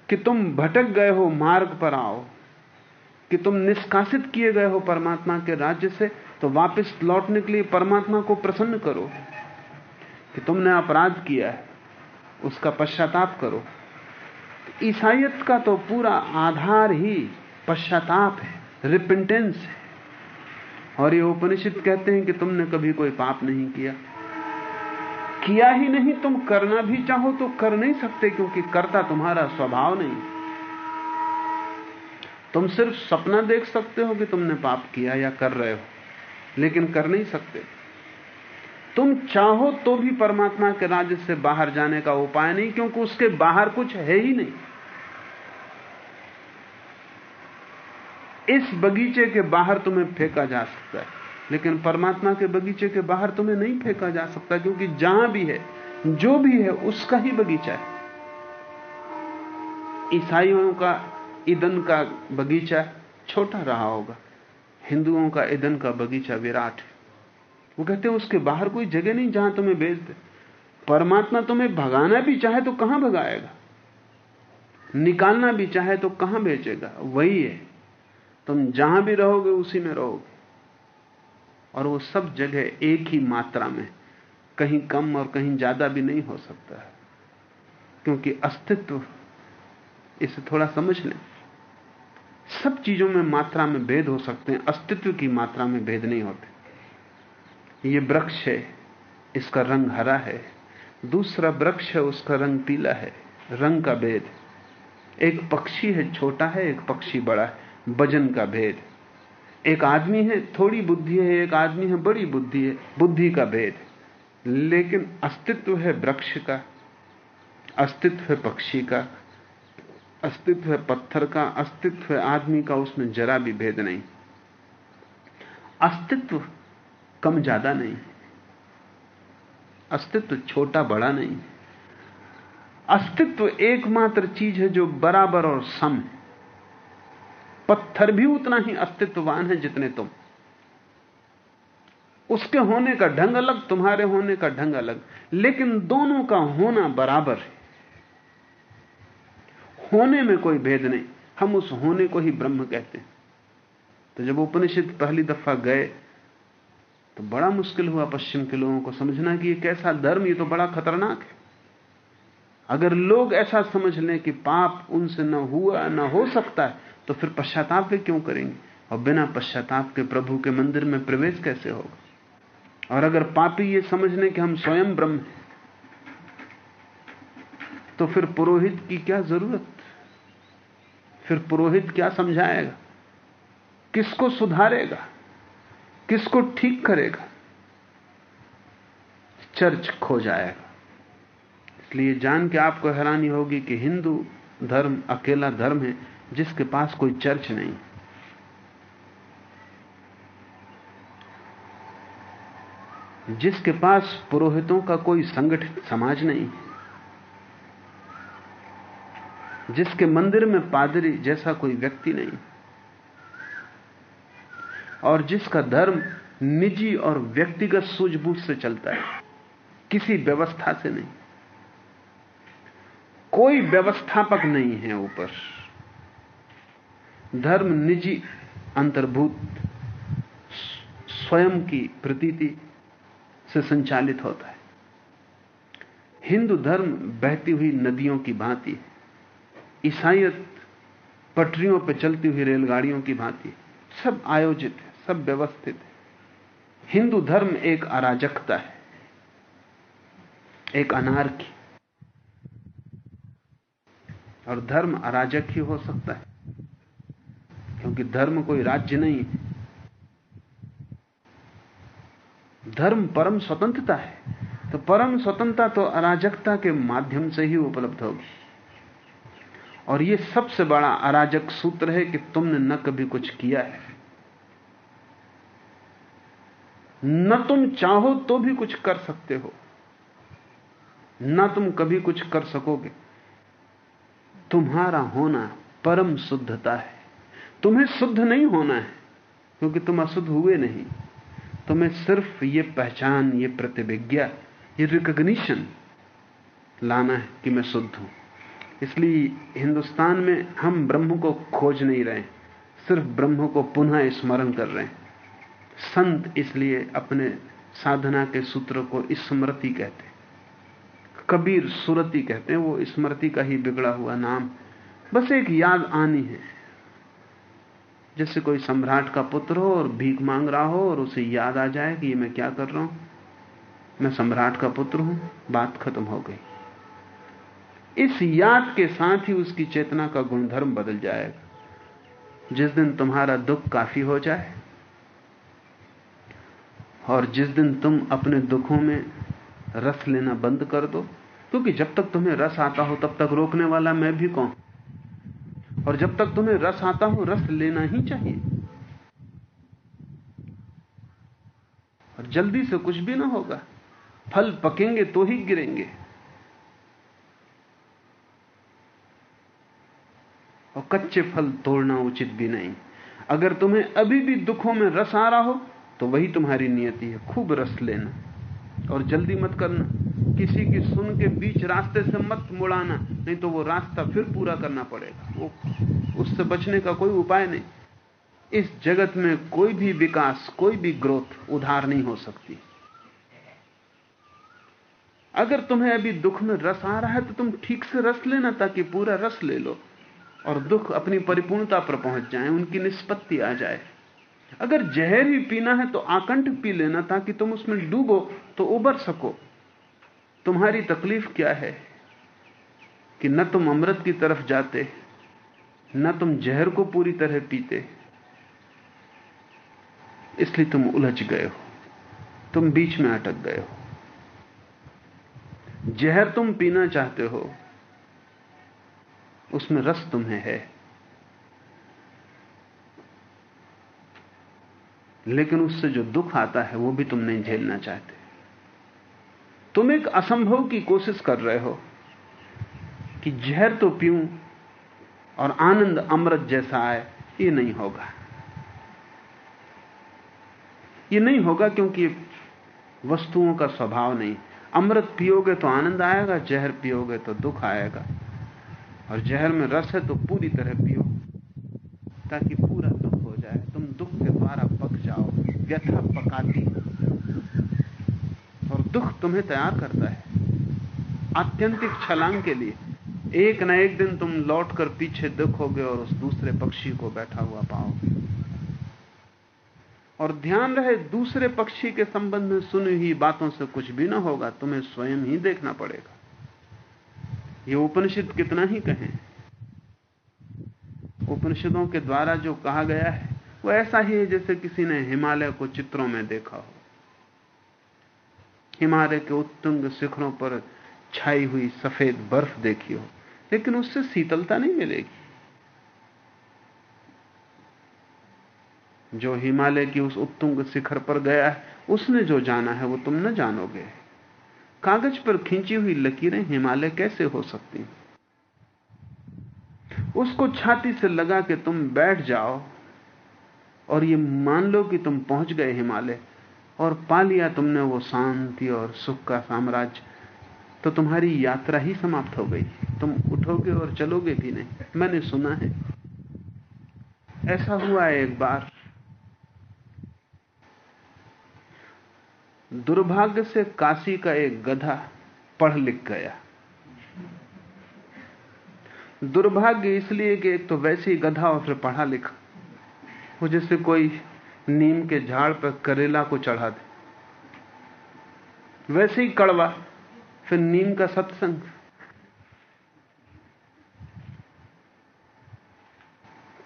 कि तुम भटक गए हो मार्ग पर आओ, कि तुम निष्कासित किए गए हो परमात्मा के राज्य से तो वापस लौटने के लिए परमात्मा को प्रसन्न करो कि तुमने अपराध किया है, उसका पश्चाताप करो। ईसाइत का तो पूरा आधार ही पश्चाताप है। रिपेंटेंस है। और ये उपनिषद कहते हैं कि तुमने कभी कोई पाप नहीं किया। किया ही नहीं, तुम करना भी चाहो तो कर नहीं सकते, क्योंकि करता तुम्हारा स्वभाव नहीं। तुम सिर्फ़ सपना देख सकते हो कि तुमने पाप किया या कर रहे हो, लेकिन कर नहीं सकते। तुम चाहो तो भी परमात्मा के राज्य से बाहर जाने का उपाय नहीं, क्योंकि उसके बाहर कुछ है ही नहीं। इस बगीचे के बाहर तुम्हें फेंका जा सकता है। लेकिन परमात्मा के बगीचे के बाहर तुम्हें नहीं फेंका जा सकता, क्योंकि जहाँ भी है, जो भी है, उसका ही बगीचा है। ईसाइयों का ईदन का बगीचा छोटा रहा होगा। हिंदुओं का ईदन का बगीचा विराट है। वो कहते हैं, उसके बाहर कोई जगह नहीं जहाँ तुम्हें भेज दे। परमात्मा तुम्हें भगाना भी चाहे तो कहाँ भगाएगा? निकालना भी चाहे तो कहाँ भेजेगा? वही है। तुम जहाँ भी रहोगे, उसी में रहोगे। और वो सब जगह एक ही मात्रा में कहीं कम और कहीं ज़्यादा भी नहीं हो सकता है। क्योंकि अस्तित्व, इसे थोड़ा समझ लें। सब चीज़ों में मात्रा में भेद हो सकते हैं, अस्तित्व की मात्रा में भेद नहीं होते। ये वृक्ष है, इसका रंग हरा है। दूसरा वृक्ष है, उसका रंग पीला है। रंग का भेद। एक पक्षी है, छोटा है, एक पक्षी बड़ा है। वज़न का भेद। एक आदमी है, थोड़ी बुद्धि है, एक आदमी है, बड़ी बुद्धि है, बुद्धि का भेद। लेकिन अस्तित्व है वृक्ष का, अस्तित्व है पक्षी का, अस्तित्व है पत्थर का, अस्तित्व है आदमी का, उसमें जरा भी भेद नहीं। अस्तित्व कम ज़्यादा नहीं, अस्तित्व छोटा बड़ा नहीं। अस्तित्व एकमात्र चीज़ है जो बराबर और सम है। पत्थर भी उतना ही अस्तित्ववान है जितने तुम। उसके होने का ढंग अलग, तुम्हारे होने का ढंग अलग। लेकिन दोनों का होना बराबर है। होने में कोई भेद नहीं। हम उस होने को ही ब्रह्म कहते हैं। तो जब उपनिषद पहली दफ़ा गए तो बड़ा मुश्किल हुआ पश्चिम के लोगों को समझना कि ये कैसा धर्म, ये तो बड़ा खतरनाक है। अगर लोग ऐसा समझ लें कि पाप उनसे न हुआ, न हो सकता है तो फिर पश्चाताप वे क्यों करेंगे? और बिना पश्चाताप के प्रभु के मंदिर में प्रवेश कैसे होगा? और अगर पापी ये समझ लें कि हम स्वयं ब्रह्म हैं तो फिर पुरोहित की क्या ज़रूरत? फिर पुरोहित क्या समझाएगा? किसको सुधारेगा? किसको ठीक करेगा? चर्च खो जाएगा। इसलिए जान के आपको हैरानी होगी कि हिंदू धर्म अकेला धर्म है जिसके पास कोई चर्च नहीं। जिसके पास पुरोहितों का कोई संगठित समाज नहीं। जिसके मंदिर में पादरी जैसा कोई व्यक्ति नहीं। और जिसका धर्म निजी और व्यक्तिगत सूझबूझ से चलता है। किसी व्यवस्था से नहीं। कोई व्यवस्थापक नहीं है ऊपर। धर्म निजी अंतर्भूत स्वयं की प्रतीति से संचालित होता है। हिंदू धर्म बहती हुई नदियों की भांति है। ईसाइत पटरियों पर चलती हुई रेलगाड़ियों की भांति सब आयोजित है, सब व्यवस्थित है। हिंदू धर्म एक अराजकता है, एक अनारकी। और धर्म अराजक ही हो सकता है। क्योंकि धर्म कोई राज्य नहीं है। धर्म परम स्वतंत्रता है। तो परम स्वतंत्रता तो अराजकता के माध्यम से ही उपलब्ध होगी। और यह सबसे बड़ा अराजक सूत्र है कि तुमने न कभी कुछ किया है। न तुम चाहो तो भी कुछ कर सकते हो। न तुम कभी कुछ कर सकोगे। तुम्हारा होना परम शुद्धता है। तुम्हें शुद्ध नहीं होना है, क्योंकि तुम अशुद्ध हुए नहीं। तुम्हें सिर्फ़ ये पहचान, ये प्रतिविज्ञा, ये रिकग्निशन लाना है कि मैं शुद्ध हूँ। इसलिए हिंदुस्तान में हम ब्रह्म को खोज नहीं रहे सिर्फ़ ब्रह्म को पुनः स्मरण कर रहे हैं। संत इसलिए अपने साधना के सूत्र को स्मृति कहते कबीर सुरति कहते हैं, वो स्मृति का ही बिगड़ा हुआ नाम। बस एक याद आनी है। जैसे कोई सम्राट का पुत्र हो और भीख मांग रहा हो और उसे याद आ जाए कि ये मैं क्या कर रहा हूँ? मैं सम्राट का पुत्र हूँ। बात खत्म हो गई। इस याद के साथ ही उसकी चेतना का गुणधर्म बदल जाएगा। जिस दिन तुम्हारा दुख काफ़ी हो जाए और जिस दिन तुम अपने दुखों में रस लेना बंद कर दो, क्योंकि जब तक तुम्हें रस आता हो, तब तक रोकने वाला मैं भी कौन? और जब तक तुम्हें रस आता हो, रस लेना ही चाहिए। और जल्दी से कुछ भी ना होगा। फल पकेंगे तो ही गिरेंगे। और कच्चे फल तोड़ना उचित भी नहीं। अगर तुम्हें अभी भी दुखों में रस आ रहा हो तो वही तुम्हारी नियति है, खूब रस लेना। और जल्दी मत करना। किसी की सुन के बीच रास्ते से मत मुड़ाना, नहीं तो वो रास्ता फिर पूरा करना पड़ेगा। वो, उससे बचने का कोई उपाय नहीं। इस जगत में कोई भी विकास, कोई भी ग्रोथ उधार नहीं हो सकती। अगर तुम्हें अभी दुख में रस आ रहा है तो तुम ठीक से रस लेना ताकि पूरा रस ले लो और दुख अपनी परिपूर्णता पर पहुँच जाए, उनकी निष्पत्ति आ जाए। अगर जहर ही पीना है तो आकंठ पी लेना ताकि तुम उसमें डूबो तो उबर सको। तुम्हारी तकलीफ़ क्या है? कि न तुम अमृत की तरफ़ जाते, न तुम जहर को पूरी तरह पीते। इसलिए तुम उलझ गए हो। तुम बीच में अटक गए हो। जहर तुम पीना चाहते हो, उसमें रस तुम्हें है। लेकिन उससे जो दुख आता है, वो भी तुम नहीं झेलना चाहते। तुम एक असंभव की कोशिश कर रहे हो कि जहर तो पीऊं और आनंद अमृत जैसा आए, ये नहीं होगा। ये नहीं होगा क्योंकि वस्तुओं का स्वभाव नहीं। अमृत पियोगे तो आनंद आएगा, जहर पियोगे तो दुख आएगा। और जहर में रस है तो पूरी तरह पियो, ताकि पूरा दुख हो जाए। तुम दुख के द्वारा व्यथा पकाती और दुख तुम्हें तैयार करता है। आत्यंतिक छलांग के लिए एक न एक दिन तुम लौटकर पीछे देखोगे और उस दूसरे पक्षी को बैठा हुआ पाओगे। और ध्यान रहे, दूसरे पक्षी के संबंध में सुनी हुई बातों से कुछ भी ना होगा, तुम्हें स्वयं ही देखना पड़ेगा। ये उपनिषद कितना ही कहें। उपनिषदों के द्वारा जो कहा गया है वो ऐसा ही है जैसे किसी ने हिमालय को चित्रों में देखा हो। हिमालय के उत्तुंग शिखरों पर छाई हुई सफ़ेद बर्फ़ देखी हो, लेकिन उससे शीतलता नहीं मिलेगी। जो हिमालय की उस उत्तुंग शिखर पर गया है, उसने जो जाना है वो तुम न जानोगे। कागज़ पर खींची हुई लकीरें हिमालय कैसे हो सकती उसको छाती से लगा के तुम बैठ जाओ। और ये मान लो कि तुम पहुँच गए हिमालय, और पा लिया तुमने वो शांति और सुख का साम्राज्य तो तुम्हारी यात्रा ही समाप्त हो गई। तुम उठोगे और चलोगे भी नहीं। मैंने सुना है। ऐसा हुआ एक बार। दुर्भाग्य से काशी का एक गधा पढ़ लिख गया। दुर्भाग्य इसलिए कि एक तो वैसे ही गधा और फिर पढ़ा लिखा। वो जैसे कोई नीम के झाड़ पर करेला को चढ़ा दे। वैसे ही कड़वा, फिर नीम का सत्संग।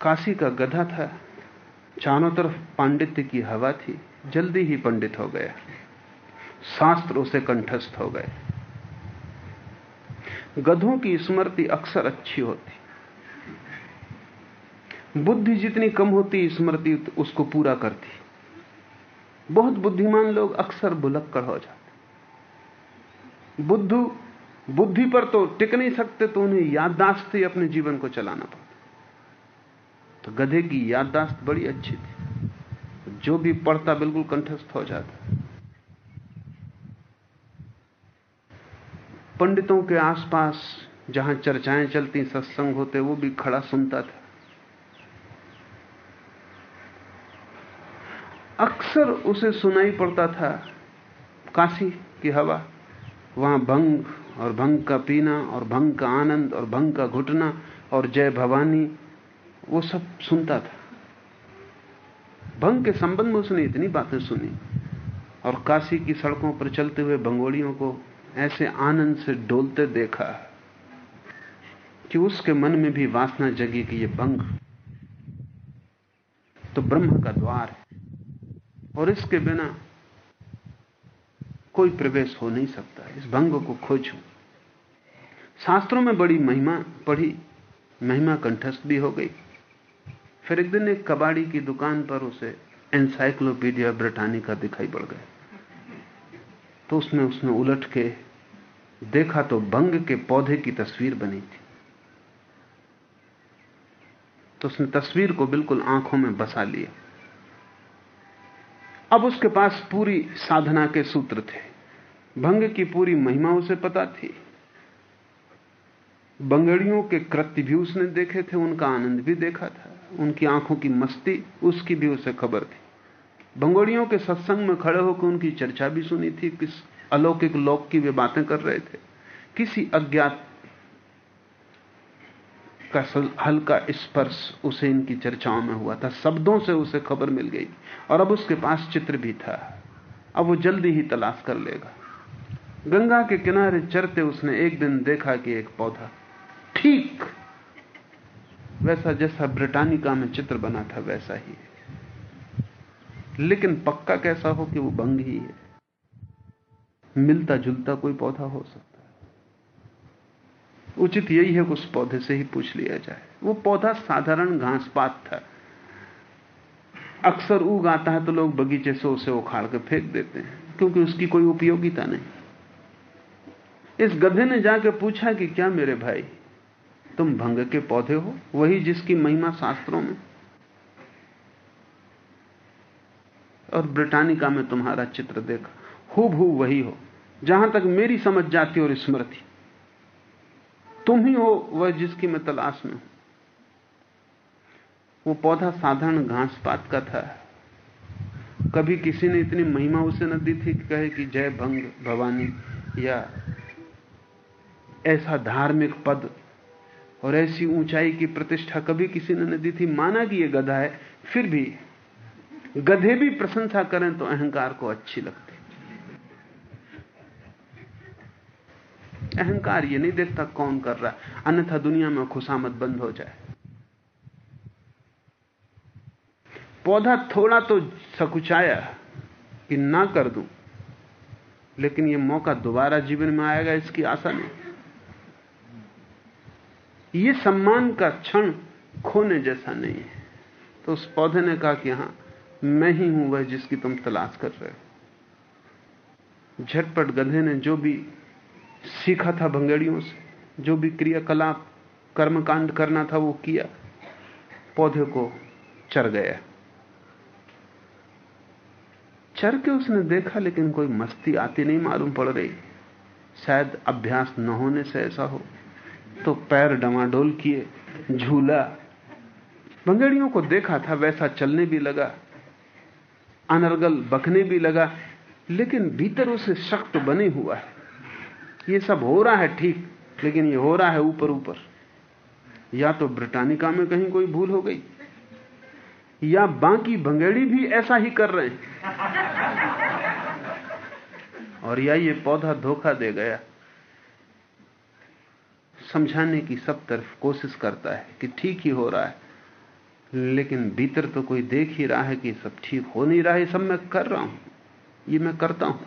काशी का गधा था। चारों तरफ़ पांडित्य की हवा थी। जल्दी ही पंडित हो गया। शास्त्र उसे कंठस्थ हो गए। गधों की स्मृति अक्सर अच्छी होती। बुद्धि जितनी कम होती स्मृति उसको पूरा करती बहुत बुद्धिमान लोग अक्सर भुलक्कड़ हो जाते बुद्धू, बुद्धि पर तो टिक नहीं सकते तो उन्हें याददाश्त ही अपने जीवन को चलाना पड़ता तो गधे की याददाश्त बड़ी अच्छी थी। जो भी पढ़ता बिल्कुल कंठस्थ हो जाता पंडितों के आसपास जहाँ चर्चाएँ चलती, सत्संग होते, वो भी खड़ा सुनता था। अक्सर उसे सुनाई पड़ता था, काशी की हवा। वहाँ भंग और भंग का पीना और भंग का आनंद और भंग का घुटना और जय भवानी, वो सब सुनता था। भंग के संबंध में उसने इतनी बातें सुनी और काशी की सड़कों पर चलते हुए भंगोड़ियों को ऐसे आनंद से डोलते देखा कि उसके मन में भी वासना जगी कि ये भंग तो ब्रह्म का द्वार है। और इसके बिना कोई प्रवेश हो नहीं सकता। इस भंग को खोजू। शास्त्रों में बड़ी महिमा पढ़ी महिमा कंठस्थ भी हो गई। फिर एक दिन एक कबाड़ी की दुकान पर उसे एनसाइक्लोपीडिया ब्रिटानिका दिखाई पड़ गया। तो उसने उसने उलट के देखा तो भंग के पौधे की तस्वीर बनी थी। तो उसने तस्वीर को बिल्कुल आँखों में बसा लिया। अब उसके पास पूरी साधना के सूत्र थे। भंग की पूरी महिमा उसे पता थी। बंगड़ियों के कृत्य भी उसने देखे थे, उनका आनंद भी देखा था। उनकी आँखों की मस्ती, उसकी भी उसे खबर थी। बंगोड़ियों के सत्संग में खड़े होकर उनकी चर्चा भी सुनी थी। किस अलौकिक लोक की वे बातें कर रहे थे। किसी अज्ञात का हल्का स्पर्श उसे इनकी चर्चाओं में हुआ था, शब्दों से उसे खबर मिल गई, और अब उसके पास चित्र भी था। अब वो जल्दी ही तलाश कर लेगा। गंगा के किनारे चरते उसने एक दिन देखा कि एक पौधा ठीक वैसा जैसा ब्रिटानिका में चित्र बना था, वैसा ही लेकिन पक्का कैसा हो कि वो बंग ही है? मिलता जुलता कोई पौधा हो सकता उचित यही है कि उस पौधे से ही पूछ लिया जाए। वो पौधा साधारण घास पात था। अक्सर उग आता है तो लोग बगीचे से उसे उखाड़ के फेंक देते हैं, क्योंकि उसकी कोई उपयोगिता नहीं। इस गधे ने जाकर पूछा कि क्या मेरे भाई, तुम भंग के पौधे हो? वही जिसकी महिमा शास्त्रों में। और ब्रिटानिका में तुम्हारा चित्र देखा। हु वही हो, जहाँ तक मेरी समझ जाती और स्मृति। तुम ही हो वह जिसकी मैं तलाश में हूँ। वो पौधा साधारण घास पात का था। कभी किसी ने इतनी महिमा उसे न दी थी कि कहे कि जय भंग भवानी, या ऐसा धार्मिक पद और ऐसी ऊंचाई की प्रतिष्ठा कभी किसी ने न दी थी। माना कि यह गधा है, फिर भी गधे भी प्रशंसा करें तो अहंकार को अच्छी लगती अहंकार ये नहीं देखता कौन कर रहा है। अन्यथा दुनिया में खुशामद बंद हो जाए। पौधा थोड़ा तो सकुचाया कि ना कर दूँ, लेकिन यह मौका दोबारा जीवन में आएगा, इसकी आशा नहीं। यह सम्मान का क्षण खोने जैसा नहीं है। तो उस पौधे ने कहा कि हाँ, मैं ही हूँ वह जिसकी तुम तलाश कर रहे हो। झटपट गधे ने जो भी सीखा था भंगेड़ियों से। जो भी क्रियाकलाप कर्मकांड करना था, वो किया। पौधे को चर गया। चर के उसने देखा, लेकिन कोई मस्ती आती नहीं, मालूम पड़ रही। शायद अभ्यास न होने से ऐसा हो। तो पैर डमाडोल किए, झूला। भंगेड़ियों को देखा था, वैसा चलने भी लगा। अनर्गल बकने भी लगा। लेकिन भीतर उसे शक्त बने हुआ है। ये सब हो रहा है ठीक, लेकिन ये हो रहा है ऊपर ऊपर। या तो ब्रिटानिका में कहीं कोई भूल हो गई, या बाकी भंगेड़ी भी ऐसा ही कर रहे हैं। और या ये पौधा धोखा दे गया। समझाने की सब तरफ़ कोशिश करता है कि ठीक ही हो रहा है, लेकिन भीतर तो कोई देख ही रहा है कि सब ठीक हो नहीं रहा है सब मैं कर रहा हूँ, ये मैं करता हूँ।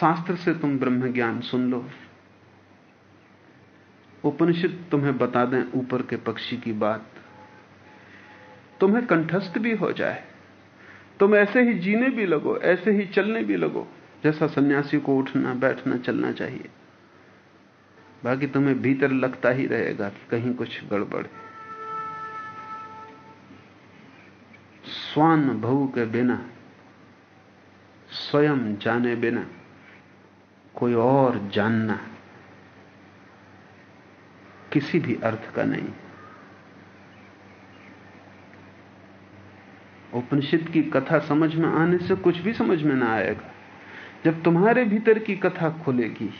शास्त्र से तुम ब्रह्म ज्ञान सुन लो। उपनिषद तुम्हें बता दें ऊपर के पक्षी की बात। तुम्हें कंठस्थ भी हो जाए। तुम ऐसे ही जीने भी लगो, ऐसे ही चलने भी लगो, जैसा सन्यासी को उठना, बैठना, चलना चाहिए। बाकी तुम्हें भीतर लगता ही रहेगा कि कहीं कुछ गड़बड़ स्वान भव के बिना, स्वयं जाने बिना। कोई और जानना किसी भी अर्थ का नहीं। उपनिषद की कथा समझ में आने से कुछ भी समझ में ना आएगा। जब तुम्हारे भीतर की कथा खुलेगी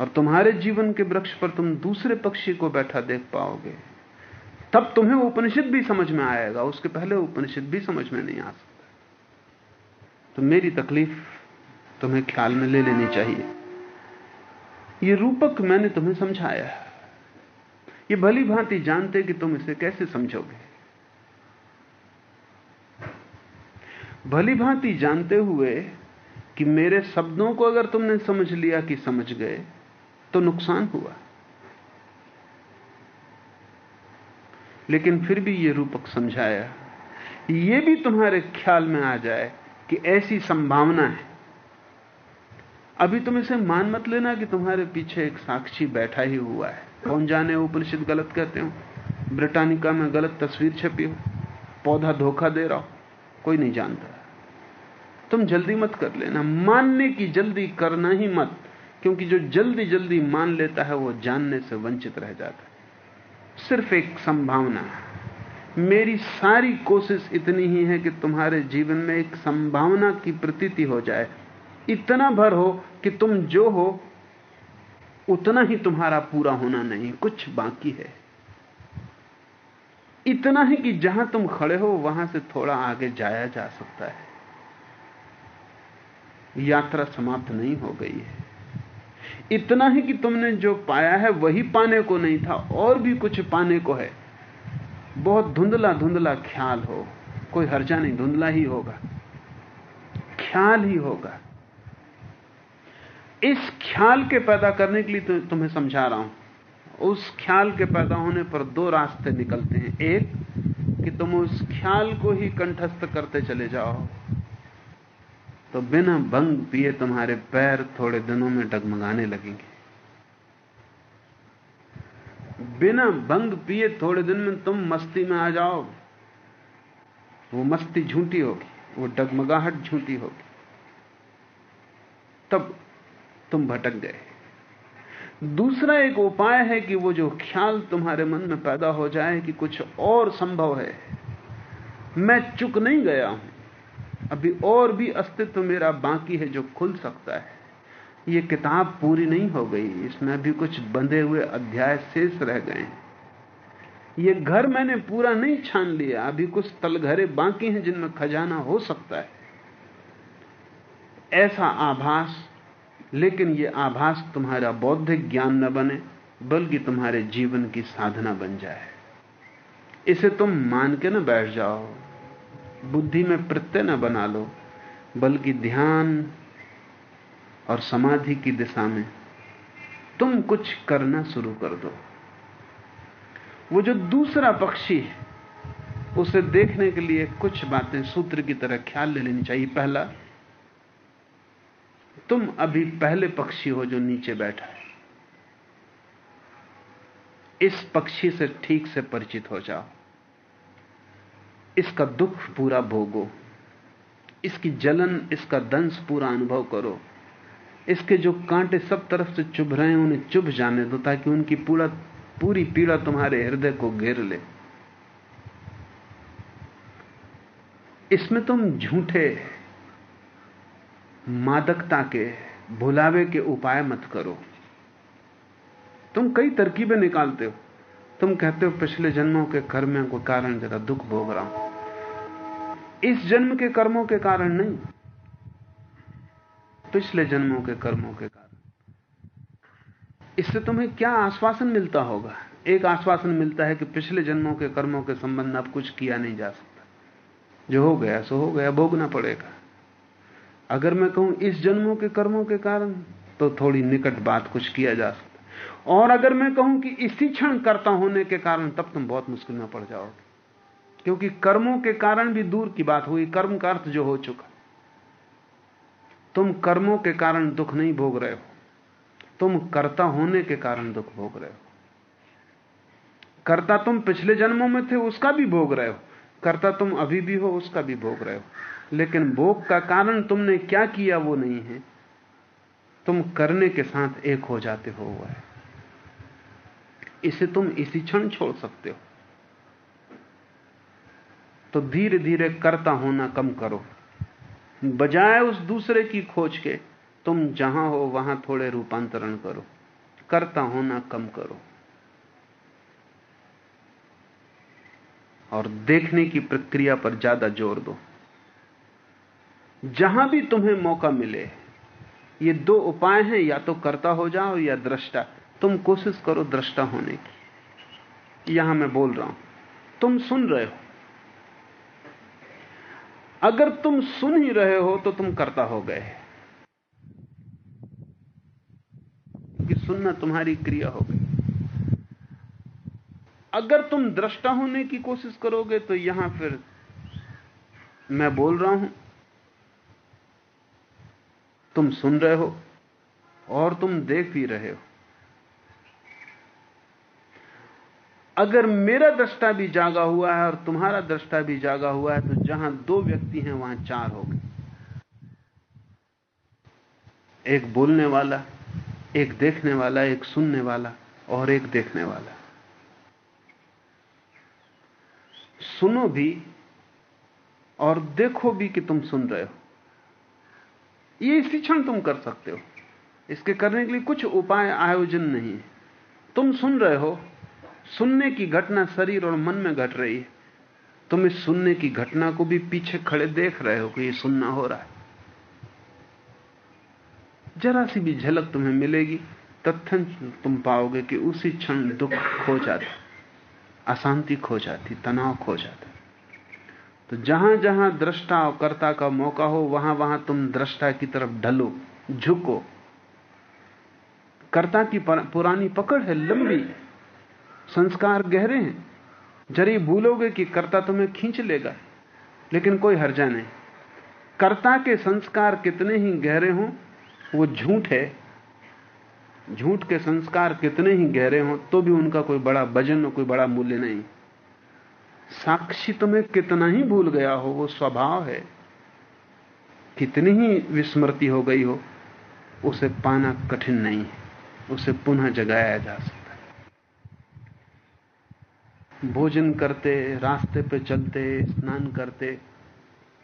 और तुम्हारे जीवन के वृक्ष पर तुम दूसरे पक्षी को बैठा देख पाओगे, तब तुम्हें उपनिषद भी समझ में आएगा, उसके पहले उपनिषद भी समझ में नहीं आ सकता। तो मेरी तकलीफ़ तुम्हें ख्याल में ले लेनी चाहिए। ये रूपक मैंने तुम्हें समझाया ये भली भांति जानते कि तुम इसे कैसे समझोगे। भली भांति जानते हुए कि मेरे शब्दों को अगर तुमने समझ लिया कि समझ गए तो नुकसान हुआ। लेकिन फिर भी यह रूपक समझाया यह भी तुम्हारे ख्याल में आ जाए कि ऐसी संभावना है। अभी तुम इसे मान मत लेना कि तुम्हारे पीछे एक साक्षी बैठा ही हुआ है। कौन जाने उपनिषद गलत कहते हो? ब्रिटानिका में गलत तस्वीर छपी हो। पौधा धोखा दे रहा हो। कोई नहीं जानता। तुम जल्दी मत कर लेना। मानने की जल्दी करना ही मत, क्योंकि जो जल्दी जल्दी मान लेता है, वो जानने से वंचित रह जाता है। सिर्फ़ एक संभावना मेरी सारी कोशिश इतनी ही है कि तुम्हारे जीवन में एक संभावना की प्रतीति हो जाए। इतना भर हो कि तुम जो हो, उतना ही तुम्हारा पूरा होना नहीं, कुछ बाकी है। इतना ही कि जहाँ तुम खड़े हो, वहाँ से थोड़ा आगे जाया जा सकता है। यात्रा समाप्त नहीं हो गई है। इतना ही कि तुमने जो पाया है, वही पाने को नहीं था, और भी कुछ पाने को है। बहुत धुंधला धुंधला ख्याल हो। कोई हर्जा नहीं, धुंधला ही होगा। ख्याल ही होगा। इस ख्याल के पैदा करने के लिए तो तुम्हें समझा रहा हूँ। उस ख्याल के पैदा होने पर दो रास्ते निकलते हैं। एक, कि तुम उस ख्याल को ही कंठस्थ करते चले जाओ। तो बिना भंग पिए तुम्हारे पैर थोड़े दिनों में डगमगाने लगेंगे। बिना भंग पिए थोड़े दिन में तुम मस्ती में आ जाओ। वो मस्ती झूठी होगी, वो डगमगाहट झूठी होगी। तब तुम भटक गए। दूसरा एक उपाय है कि वो जो ख्याल तुम्हारे मन में पैदा हो जाए कि कुछ और संभव है। मैं चुक नहीं गया हूँ। अभी और भी अस्तित्व मेरा बाकी है जो खुल सकता है। ये किताब पूरी नहीं हो गई। इसमें अभी कुछ बंधे हुए अध्याय शेष रह गए ये घर मैंने पूरा नहीं छान लिया। अभी कुछ तलघरे बाकी हैं जिनमें खजाना हो सकता है। ऐसा आभास लेकिन यह आभास तुम्हारा बौद्धिक ज्ञान न बने, बल्कि तुम्हारे जीवन की साधना बन जाए। इसे तुम मान के न बैठ जाओ। बुद्धि में प्रत्यय न बना लो, बल्कि ध्यान और समाधि की दिशा में तुम कुछ करना शुरू कर दो। वो जो दूसरा पक्षी है, उसे देखने के लिए कुछ बातें सूत्र की तरह ख्याल ले लेनी चाहिए। पहला तुम अभी पहले पक्षी हो जो नीचे बैठा है। इस पक्षी से ठीक से परिचित हो जाओ। इसका दुख पूरा भोगो। इसकी जलन, इसका दंश पूरा अनुभव करो। इसके जो कांटे सब तरफ़ से चुभ रहे हैं, उन्हें चुभ जाने दो ताकि उनकी पूरा, पूरी पीड़ा तुम्हारे हृदय को घेर ले। इसमें तुम झूठे मादकता के, भुलावे के उपाय मत करो। तुम कई तरकीबें निकालते हो। तुम कहते हो, पिछले जन्मों के कर्म को कारण जरा दुख भोग रहा हूँ। इस जन्म के कर्मों के कारण नहीं। पिछले जन्मों के कर्मों के कारण। इससे तुम्हें क्या आश्वासन मिलता होगा? एक आश्वासन मिलता है कि पिछले जन्मों के कर्मों के संबंध में अब कुछ किया नहीं जा सकता। जो हो गया, सो हो गया, भोगना पड़ेगा। अगर मैं कहूँ इस जन्मों के कर्मों के कारण तो थोड़ी निकट बात कुछ किया जा सकता और अगर मैं कहूँ कि इसी क्षण कर्ता होने के कारण, तब तुम बहुत मुश्किल में पड़ जाओगे। क्योंकि कर्मों के कारण भी दूर की बात हुई, कर्म का अर्थ जो हो चुका तुम कर्मों के कारण दुख नहीं भोग रहे हो। तुम कर्ता होने के कारण दुख भोग रहे हो। कर्ता तुम पिछले जन्मों में थे, उसका भी भोग रहे हो। कर्ता तुम अभी भी हो, उसका भी भोग रहे हो। लेकिन भोग का कारण तुमने क्या किया वो नहीं है। तुम करने के साथ एक हो जाते हो वह। इसे तुम इसी क्षण छोड़ सकते हो। तो धीरे धीरे करता होना कम करो। बजाय उस दूसरे की खोज के, तुम जहाँ हो वहाँ थोड़े रूपांतरण करो। करता होना कम करो। और देखने की प्रक्रिया पर ज़्यादा ज़ोर दो। जहाँ भी तुम्हें मौका मिले, ये दो उपाय हैं, या तो करता हो जाओ या दृष्टा। तुम कोशिश करो दृष्टा होने की। यहाँ मैं बोल रहा हूँ, तुम सुन रहे हो। अगर तुम सुन ही रहे हो तो तुम करता हो गए। कि सुनना तुम्हारी क्रिया हो गई। अगर तुम दृष्टा होने की कोशिश करोगे तो यहाँ फिर मैं बोल रहा हूँ तुम सुन रहे हो और तुम देख भी रहे हो। अगर मेरा दृष्टा भी जागा हुआ है और तुम्हारा दृष्टा भी जागा हुआ है तो जहाँ दो व्यक्ति हैं, वहाँ चार हो गए। एक बोलने वाला, एक देखने वाला, एक सुनने वाला और एक देखने वाला। सुनो भी और देखो भी कि तुम सुन रहे हो। ये इसी क्षण तुम कर सकते हो। इसके करने के लिए कुछ उपाय आयोजन नहीं है। तुम सुन रहे हो, सुनने की घटना शरीर और मन में घट रही है। तुम इस सुनने की घटना को भी पीछे खड़े देख रहे हो कि ये सुनना हो रहा है। जरा सी भी झलक तुम्हें मिलेगी, तथ्य तुम पाओगे कि उसी क्षण दुख खो जाता, अशांति खो जाती, तनाव खो जाता। तो जहाँ जहाँ दृष्टा और कर्ता का मौका हो, वहाँ वहाँ तुम दृष्टा की तरफ़ ढलो, झुको। कर्ता की पुरानी पकड़ है, लंबी संस्कार गहरे हैं। जरी भूलोगे कि कर्ता तुम्हें खींच लेगा, लेकिन कोई हर्जा नहीं। कर्ता के संस्कार कितने ही गहरे हों, वो झूठ है। झूठ के संस्कार कितने ही गहरे हों तो भी उनका कोई बड़ा वज़न और कोई बड़ा मूल्य नहीं। साक्षी तुम्हें कितना ही भूल गया हो, वो स्वभाव है। कितनी ही विस्मृति हो गई हो, उसे पाना कठिन नहीं है, उसे पुनः जगाया जा सकता है। भोजन करते, रास्ते पे चलते, स्नान करते,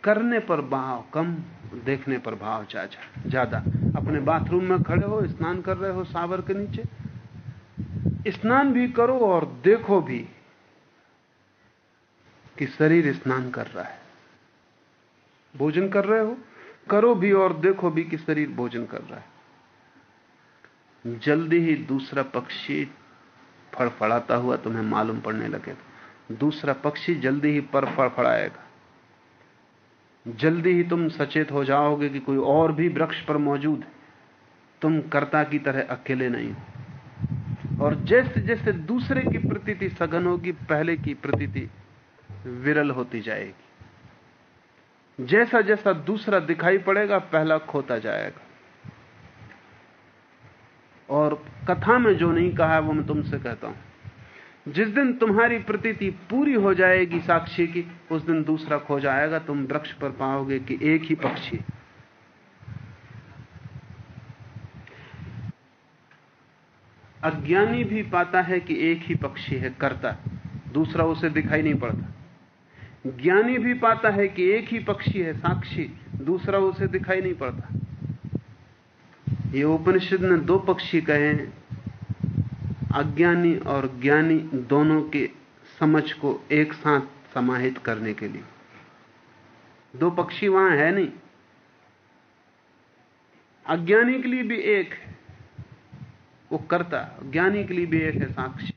करने पर भाव कम, देखने पर भाव चाचा ज़्यादा। अपने बाथरूम में खड़े हो, स्नान कर रहे हो, सावर के नीचे। स्नान भी करो और देखो भी। कि शरीर स्नान कर रहा है। भोजन कर रहे हो? करो भी और देखो भी कि शरीर भोजन कर रहा है। जल्दी ही दूसरा पक्षी फड़फड़ाता हुआ तुम्हें मालूम पड़ने लगेगा दूसरा पक्षी जल्दी ही पर फड़फड़ाएगा। जल्दी ही तुम सचेत हो जाओगे कि कोई और भी वृक्ष पर मौजूद है। तुम कर्ता की तरह अकेले नहीं हो। और जैसे जैसे दूसरे की प्रतीति सघन होगी, पहले की प्रतीति विरल होती जाएगी। जैसा जैसा दूसरा दिखाई पड़ेगा, पहला खोता जाएगा। और कथा में जो नहीं कहा वो मैं तुमसे कहता हूँ। जिस दिन तुम्हारी प्रतीति पूरी हो जाएगी साक्षी की, उस दिन दूसरा खो जाएगा तुम वृक्ष पर पाओगे कि एक ही पक्षी। अज्ञानी भी पाता है कि एक ही पक्षी है, करता। दूसरा उसे दिखाई नहीं पड़ता। ज्ञानी भी पाता है कि एक ही पक्षी है, साक्षी। दूसरा उसे दिखाई नहीं पड़ता। ये उपनिषद ने दो पक्षी कहे हैं। अज्ञानी और ज्ञानी दोनों के समझ को एक साथ समाहित करने के लिए। दो पक्षी वहाँ है नहीं। अज्ञानी के लिए भी एक है। वो करता, ज्ञानी के लिए भी एक है, साक्षी।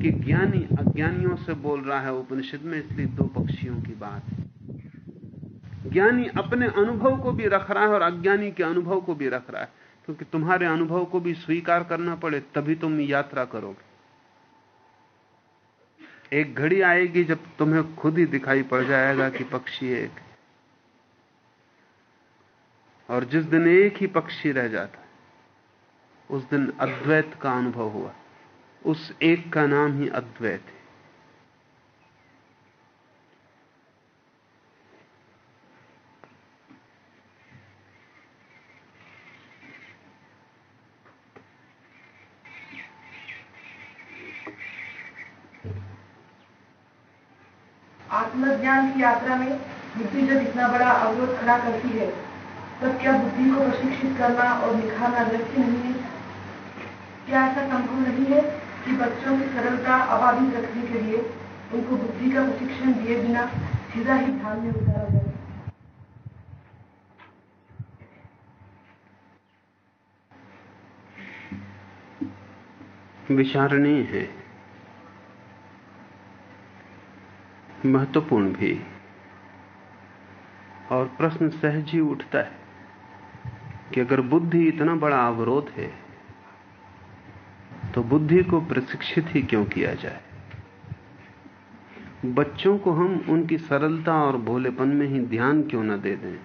क्योंकि ज्ञानी अज्ञानियों से बोल रहा है उपनिषद में, इसलिए दो पक्षियों की बात है। ज्ञानी अपने अनुभव को भी रख रहा है और अज्ञानी के अनुभव को भी रख रहा है। क्योंकि तुम्हारे अनुभव को भी स्वीकार करना पड़े, तभी तुम यात्रा करोगे। एक घड़ी आएगी जब तुम्हें खुद ही दिखाई पड़ जाएगा कि पक्षी एक और जिस दिन एक ही पक्षी रह जाता है, उस दिन अद्वैत का अनुभव हुआ। उस एक का नाम ही अद्वैत है। आत्मज्ञान की यात्रा में बुद्धि जब इतना बड़ा अवरोध खड़ा करती है, तब क्या बुद्धि को प्रशिक्षित करना और निखारना व्यक्ति नहीं है? क्या ऐसा संभव नहीं है? कि बच्चों की सरलता अबाधित रखने के लिए उनको बुद्धि का प्रशिक्षण दिए बिना सीधा ही ध्यान में उतारा जाए। विचारणीय है। महत्वपूर्ण भी। और प्रश्न सहज ही उठता है कि अगर बुद्धि इतना बड़ा अवरोध है तो बुद्धि को प्रशिक्षित ही क्यों किया जाए? बच्चों को हम उनकी सरलता और भोलेपन में ही ध्यान क्यों न दे दें?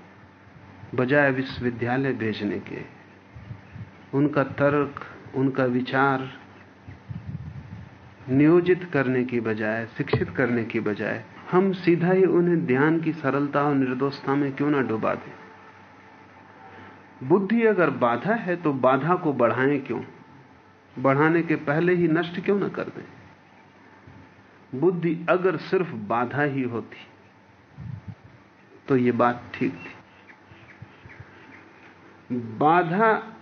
बजाय विश्वविद्यालय भेजने के। उनका तर्क, उनका विचार नियोजित करने की बजाय, शिक्षित करने की बजाय, हम सीधा ही उन्हें ध्यान की सरलता और निर्दोषता में क्यों ना डुबा दें? बुद्धि अगर बाधा है तो बाधा को बढ़ाएँ क्यों? बढ़ाने के पहले ही नष्ट क्यों ना कर दें? बुद्धि अगर सिर्फ़ बाधा ही होती तो यह बात ठीक थी। बाधा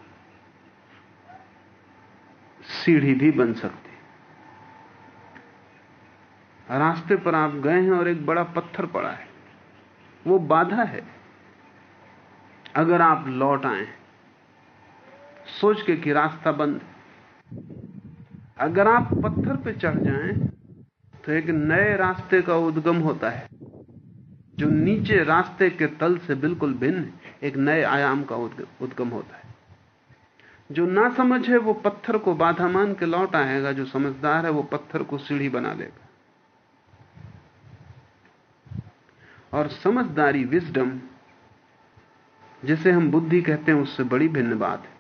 सीढ़ी भी बन सकती। रास्ते पर आप गए हैं और एक बड़ा पत्थर पड़ा है। वो बाधा है। अगर आप लौट आए, सोच के कि रास्ता बंद अगर आप पत्थर पे चढ़ जाएँ तो एक नए रास्ते का उद्गम होता है, जो नीचे रास्ते के तल से बिल्कुल भिन्न एक नए आयाम का उद्गम होता है। जो ना समझ है, वो पत्थर को बाधा मान के लौट आएगा, जो समझदार है, वो पत्थर को सीढ़ी बना लेगा। और समझदारी विजडम जिसे हम बुद्धि कहते हैं, उससे बड़ी भिन्न बात है।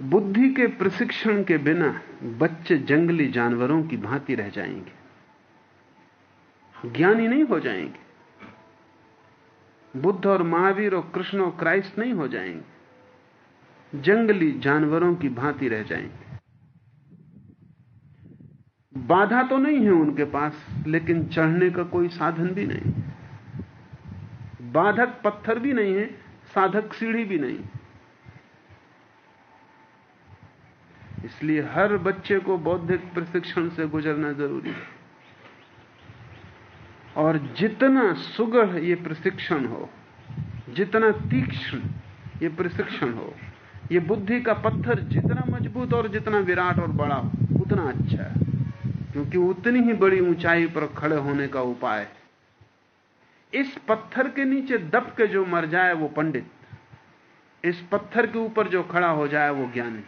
बुद्धि के प्रशिक्षण के बिना बच्चे जंगली जानवरों की भांति रह जाएँगे। ज्ञानी नहीं हो जाएँगे। बुद्ध और महावीर और कृष्ण और क्राइस्ट नहीं हो जाएँगे। जंगली जानवरों की भांति रह जाएँगे। बाधा तो नहीं है उनके पास, लेकिन चढ़ने का कोई साधन भी नहीं। बाधक पत्थर भी नहीं है, साधक सीढ़ी भी नहीं। इसलिए हर बच्चे को बौद्धिक प्रशिक्षण से गुजरना ज़रूरी है। और जितना सुगढ़ ये प्रशिक्षण हो, जितना तीक्ष्ण ये प्रशिक्षण हो, ये बुद्धि का पत्थर जितना मज़बूत और जितना विराट और बड़ा हो, उतना अच्छा है। क्योंकि उतनी ही बड़ी ऊंचाई पर खड़े होने का उपाय है। इस पत्थर के नीचे दब के जो मर जाए वो पंडित, इस पत्थर के ऊपर जो खड़ा हो जाए वो ज्ञानी।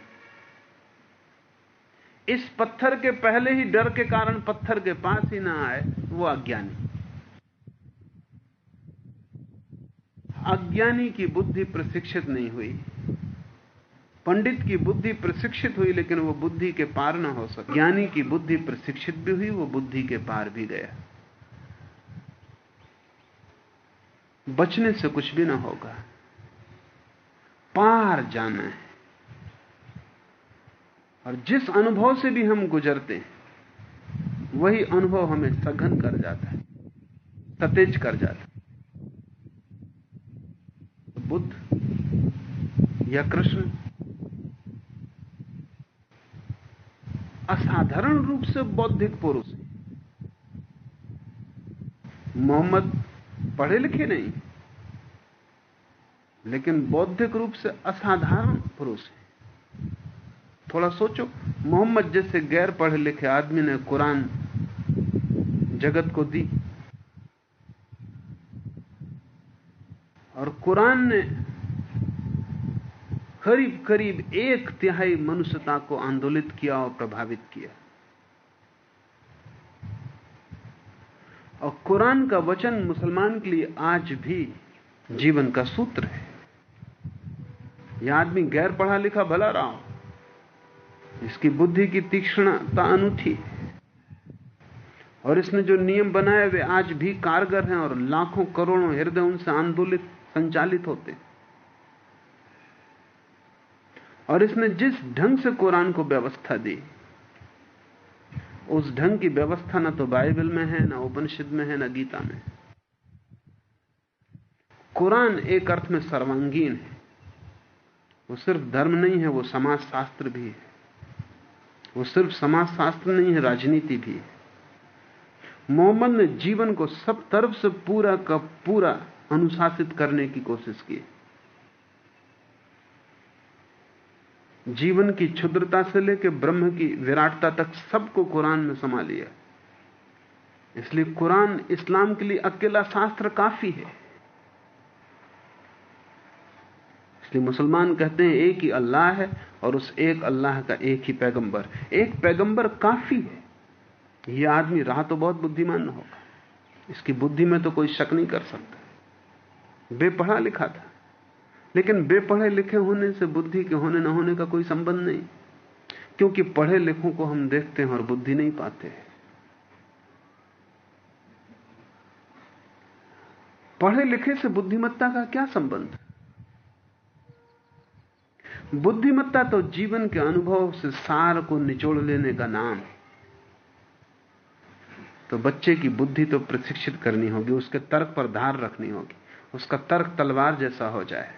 इस पत्थर के पहले ही डर के कारण पत्थर के पास ही ना आए, वो अज्ञानी। अज्ञानी की बुद्धि प्रशिक्षित नहीं हुई। पंडित की बुद्धि प्रशिक्षित हुई, लेकिन वो बुद्धि के पार ना हो सके। ज्ञानी की बुद्धि प्रशिक्षित भी हुई, वो बुद्धि के पार भी गया। बचने से कुछ भी ना होगा। पार जाना है। और जिस अनुभव से भी हम गुजरते हैं, वही अनुभव हमें सघन कर जाता है, सतेज कर जाता है। बुद्ध या कृष्ण असाधारण रूप से बौद्धिक पुरुष मोहम्मद पढ़े लिखे नहीं, लेकिन बौद्धिक रूप से असाधारण पुरुष है। थोड़ा सोचो। मोहम्मद जैसे गैर पढ़े लिखे आदमी ने कुरान जगत को दी। और कुरान ने करीब करीब एक तिहाई मनुष्यता को आंदोलित किया और प्रभावित किया। और कुरान का वचन मुसलमान के लिए आज भी जीवन का सूत्र है। यह आदमी गैर पढ़ा लिखा भला रहा हो। इसकी बुद्धि की तीक्ष्णता अनूठी। और इसने जो नियम बनाए, वे आज भी कारगर हैं और लाखों करोड़ों हृदय उनसे आंदोलित, संचालित होते। और इसने जिस ढंग से कुरान को व्यवस्था दी, उस ढंग की व्यवस्था ना तो बाइबल में है, ना उपनिषद में है, ना गीता में कुरान एक अर्थ में सर्वांगीण है। वो सिर्फ़ धर्म नहीं है, वो समाज शास्त्र भी है। वो सिर्फ़ समाजशास्त्र नहीं है, राजनीति भी है। मोहम्मद ने जीवन को सब तरफ़ से पूरा का पूरा अनुशासित करने की कोशिश की। जीवन की क्षुद्रता से लेकर ब्रह्म की विराटता तक सबको कुरान में समा लिया। इसलिए कुरान इस्लाम के लिए अकेला शास्त्र काफ़ी है। इसलिए मुसलमान कहते हैं, एक ही अल्लाह है और उस एक अल्लाह का एक ही पैगंबर। एक पैगंबर काफ़ी है। यह आदमी रहा तो बहुत बुद्धिमान न होगा। इसकी बुद्धि में तो कोई शक नहीं कर सकता। बेपढ़ा लिखा था। लेकिन बेपढ़े लिखे होने से बुद्धि के होने न होने का कोई संबंध नहीं। क्योंकि पढ़े लिखों को हम देखते हैं और बुद्धि नहीं पाते हैं। पढ़े लिखे से बुद्धिमत्ता का क्या संबंध? बुद्धिमत्ता तो जीवन के अनुभव से सार को निचोड़ लेने का नाम। है तो बच्चे की बुद्धि तो प्रशिक्षित करनी होगी, उसके तर्क पर धार रखनी होगी। उसका तर्क तलवार जैसा हो जाए।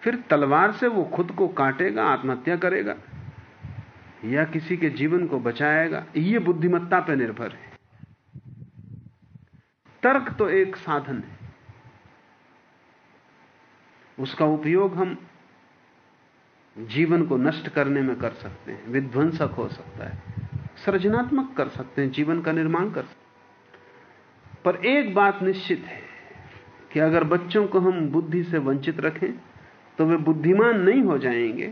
फिर तलवार से वो खुद को काटेगा, आत्महत्या करेगा, या किसी के जीवन को बचाएगा। ये बुद्धिमत्ता पर निर्भर है। तर्क तो एक साधन है। उसका उपयोग हम जीवन को नष्ट करने में कर सकते हैं, विध्वंसक हो सकता है, सृजनात्मक कर सकते हैं, जीवन का निर्माण कर सकते पर एक बात निश्चित है कि अगर बच्चों को हम बुद्धि से वंचित रखें तो वे बुद्धिमान नहीं हो जाएँगे।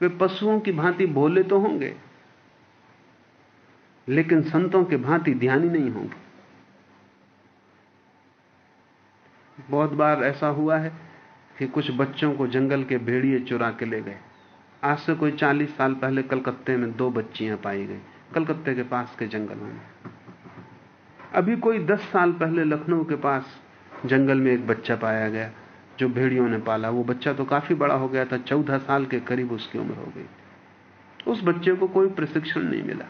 वे पशुओं की भांति भोले तो होंगे, लेकिन संतों के भांति ध्यानी नहीं होंगे। बहुत बार ऐसा हुआ है कि कुछ बच्चों को जंगल के भेड़िए चुरा के ले गए। आज से कोई चालीस साल पहले कलकत्ते में दो बच्चियाँ पाई गई, कलकत्ते के पास के जंगल में। अभी कोई दस साल पहले लखनऊ के पास जंगल में एक बच्चा पाया गया, जो भेड़ियों ने पाला। वो बच्चा तो काफ़ी बड़ा हो गया था, चौदह साल के करीब उसकी उम्र हो गई। उस बच्चे को कोई प्रशिक्षण नहीं मिला।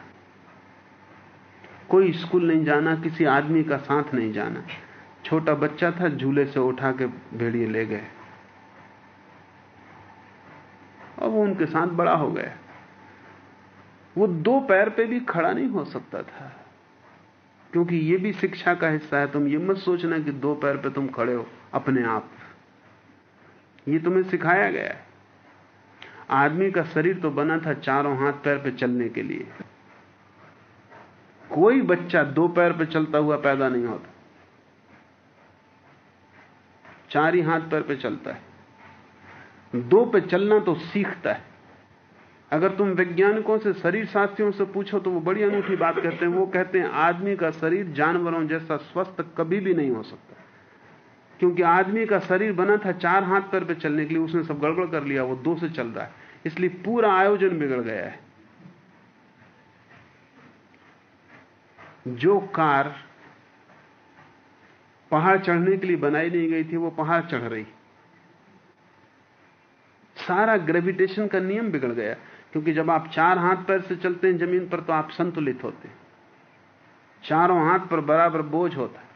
कोई स्कूल नहीं जाना, किसी आदमी का साथ नहीं जाना। छोटा बच्चा था, झूले से उठा के भेड़िए ले गए। और वो उनके साथ बड़ा हो गया। वो दो पैर पे भी खड़ा नहीं हो सकता था। क्योंकि ये भी शिक्षा का हिस्सा है, तुम ये मत सोचना कि दो पैर पे तुम खड़े हो, अपने आप। ये तुम्हें सिखाया गया। है आदमी का शरीर तो बना था चारों हाथ पैर पे चलने के लिए। कोई बच्चा दो पैर पे चलता हुआ पैदा नहीं होता। चार ही हाथ पैर पे चलता है। दो पे चलना तो सीखता है। अगर तुम वैज्ञानिकों से, शरीर शास्त्रियों से पूछो तो वो बड़ी अनूठी बात कहते हैं। वो कहते हैं, आदमी का शरीर जानवरों जैसा स्वस्थ कभी भी नहीं हो सकता। क्योंकि आदमी का शरीर बना था चार हाथ पैर पे चलने के लिए, उसने सब गड़बड़ कर लिया, वो दो से चल रहा है। इसलिए पूरा आयोजन बिगड़ गया है। जो कार पहाड़ चढ़ने के लिए बनाई नहीं गई थी, वो पहाड़ चढ़ रही। सारा ग्रेविटेशन का नियम बिगड़ गया। क्योंकि जब आप चार हाथ पैर से चलते हैं ज़मीन पर तो आप संतुलित होते हैं। चारों हाथ पर बराबर बोझ होता है।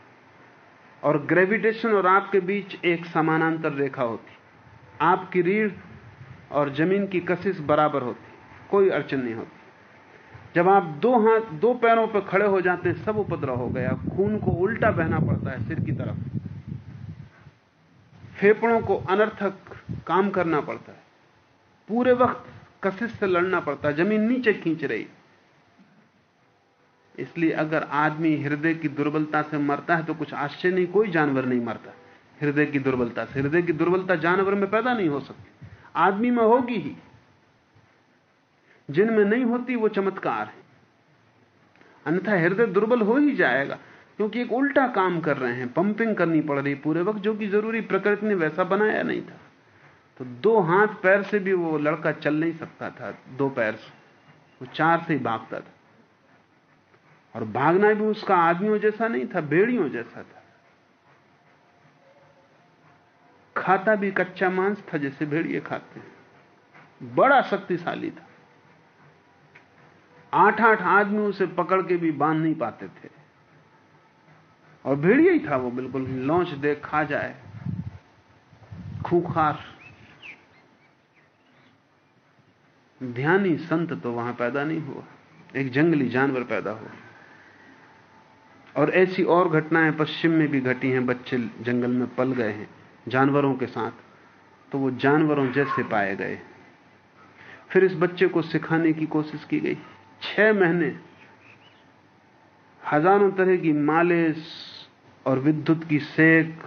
और ग्रेविटेशन और आपके बीच एक समानांतर रेखा होती आपकी रीढ़ और ज़मीन की कशिश बराबर होती कोई अड़चन नहीं होती। जब आप दो हाथ, दो पैरों पर खड़े हो जाते हैं, सब उपद्रव हो गया। खून को उल्टा बहना पड़ता है सिर की तरफ़। फेफड़ों को अनर्थक काम करना पड़ता है। पूरे वक्त कशिश से लड़ना पड़ता है, ज़मीन नीचे खींच रही। इसलिए अगर आदमी हृदय की दुर्बलता से मरता है तो कुछ आश्चर्य नहीं, कोई जानवर नहीं मरता। हृदय की दुर्बलता से, हृदय की दुर्बलता जानवर में पैदा नहीं हो सकती। आदमी में होगी ही। जिनमें नहीं होती, वो चमत्कार है। अन्यथा हृदय दुर्बल हो ही जाएगा, क्योंकि एक उल्टा काम कर रहे हैं। पंपिंग करनी पड़ रही पूरे वक्त, जो कि ज़रूरी, प्रकृति ने वैसा बनाया नहीं था। तो दो हाथ पैर से भी वो लड़का चल नहीं सकता था, दो पैर से। वो चार से ही भागता था। और भागना भी उसका आदमियों जैसा नहीं था, बेड़ियों जैसा था। खाता भी कच्चा मांस था, जैसे भेड़िए खाते हैं। बड़ा शक्तिशाली था। आठ आठ आदमी उसे पकड़ के भी बाँध नहीं पाते थे। और भेड़िया ही था वो, बिल्कुल लॉन्च दे खा जाए। खूखार। ध्यानी संत तो वहाँ पैदा नहीं हुआ। एक जंगली जानवर पैदा हुआ। और ऐसी और घटनाएँ पश्चिम में भी घटी हैं, बच्चे जंगल में पल गए हैं, जानवरों के साथ। तो वो जानवरों जैसे पाए गए। फिर इस बच्चे को सिखाने की कोशिश की गई। छह महीने हज़ारों तरह की मालिश और विद्युत की सेक,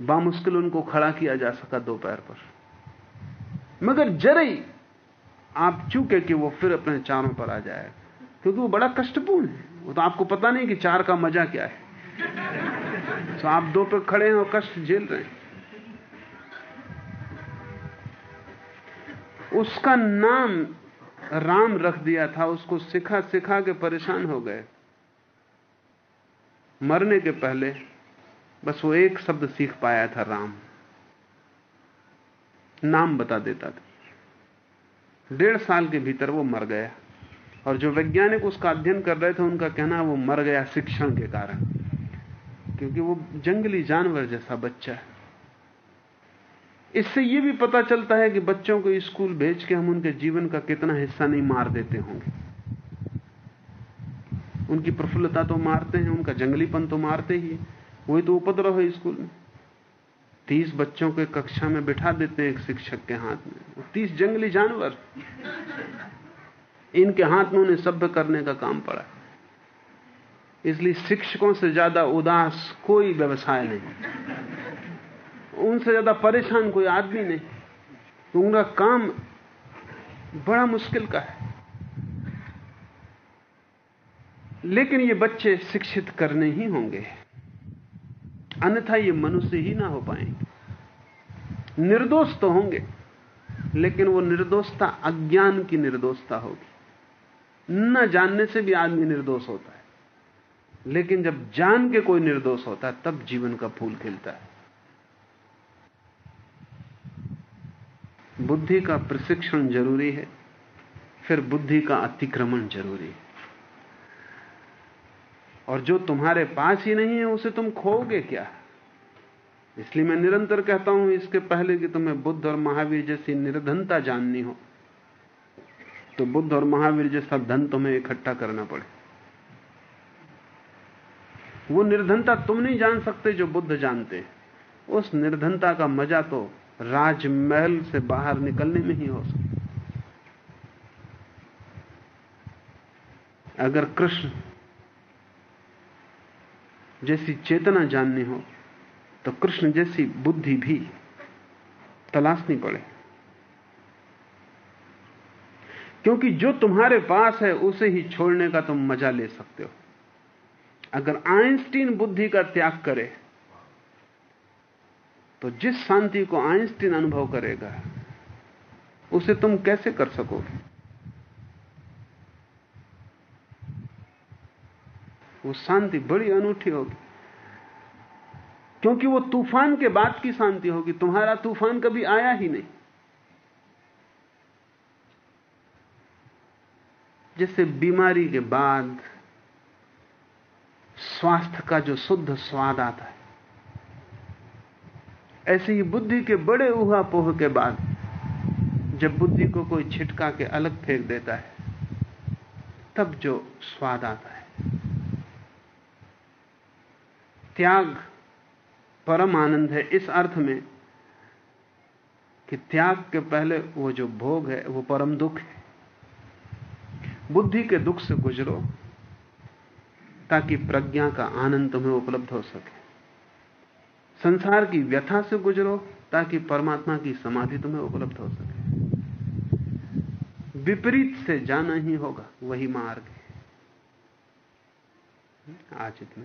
बामुश्किल उनको खड़ा किया जा सका दोपहर पर। मगर जरे आप चूके कि वो फिर अपने चारों पर आ जाए, क्योंकि वो बड़ा कष्टपूर्ण है। वो तो आपको पता नहीं कि चार का मज़ा क्या है। तो आप दो पे खड़े हैं और कष्ट झेल रहे हैं। उसका नाम राम रख दिया था, उसको सिखा सिखा के परेशान हो गए। मरने के पहले बस वो एक शब्द सीख पाया था राम। नाम बता देता था। डेढ़ साल के भीतर वो मर गया। और जो वैज्ञानिक उसका अध्ययन कर रहे थे, उनका कहना वो मर गया शिक्षण के कारण। क्योंकि वो जंगली जानवर जैसा बच्चा है। इससे ये भी पता चलता है कि बच्चों को स्कूल भेज के हम उनके जीवन का कितना हिस्सा नहीं मार देते होंगे। उनकी प्रफुल्लता तो मारते हैं, उनका जंगलीपन तो मारते ही। वही तो उपद्रव है स्कूल में। तीस बच्चों के कक्षा में बिठा देते हैं एक शिक्षक के हाथ में। तीस जंगली जानवर। इनके हाथ में उन्हें सभ्य करने का काम पड़ा। इसलिए शिक्षकों से ज़्यादा उदास कोई व्यवसाय नहीं। उनसे ज़्यादा परेशान कोई आदमी नहीं। तो उनका काम बड़ा मुश्किल का है। लेकिन ये बच्चे शिक्षित करने ही होंगे। अन्यथा ये मनुष्य ही ना हो पाएँगे। निर्दोष तो होंगे, लेकिन वो निर्दोषता, अज्ञान की निर्दोषता होगी। न जानने से भी आदमी निर्दोष होता है, लेकिन जब जान के कोई निर्दोष होता है, तब जीवन का फूल खिलता है। बुद्धि का प्रशिक्षण ज़रूरी है, फिर बुद्धि का अतिक्रमण ज़रूरी है। और जो तुम्हारे पास ही नहीं है, उसे तुम खोगे क्या? इसलिए मैं निरंतर कहता हूँ, इसके पहले कि तुम्हें बुद्ध और महावीर जैसी निर्धनता जाननी हो तो बुद्ध और महावीर जैसा धन तुम्हें इकट्ठा करना पड़े। वो निर्धनता तुम नहीं जान सकते जो बुद्ध जानते। उस निर्धनता का मज़ा तो राजमहल से बाहर निकलने में ही हो सकता। अगर कृष्ण जैसी चेतना जाननी हो तो कृष्ण जैसी बुद्धि भी तलाशनी पड़े। क्योंकि जो तुम्हारे पास है, उसे ही छोड़ने का तुम मज़ा ले सकते हो। अगर आइंस्टीन बुद्धि का त्याग करे तो जिस शांति को आइंस्टीन अनुभव करेगा, उसे तुम कैसे कर सकोगे? वो शांति बड़ी अनूठी होगी। क्योंकि वो तूफ़ान के बाद की शांति होगी, तुम्हारा तूफ़ान कभी आया ही नहीं। जैसे बीमारी के बाद स्वास्थ्य का जो शुद्ध स्वाद आता है, ऐसे ही बुद्धि के बड़े उहा पोह के बाद जब बुद्धि को कोई छिटका के अलग फेंक देता है, तब जो स्वाद आता है। त्याग परम आनंद है। इस अर्थ में कि त्याग के पहले वो जो भोग है, वो परम दुख है। बुद्धि के दुख से गुजरो, ताकि प्रज्ञा का आनंद तुम्हें उपलब्ध हो सके। संसार की व्यथा से गुजरो, ताकि परमात्मा की समाधि तुम्हें उपलब्ध हो सके। विपरीत से जाना ही होगा, वही मार्ग है। आज इतना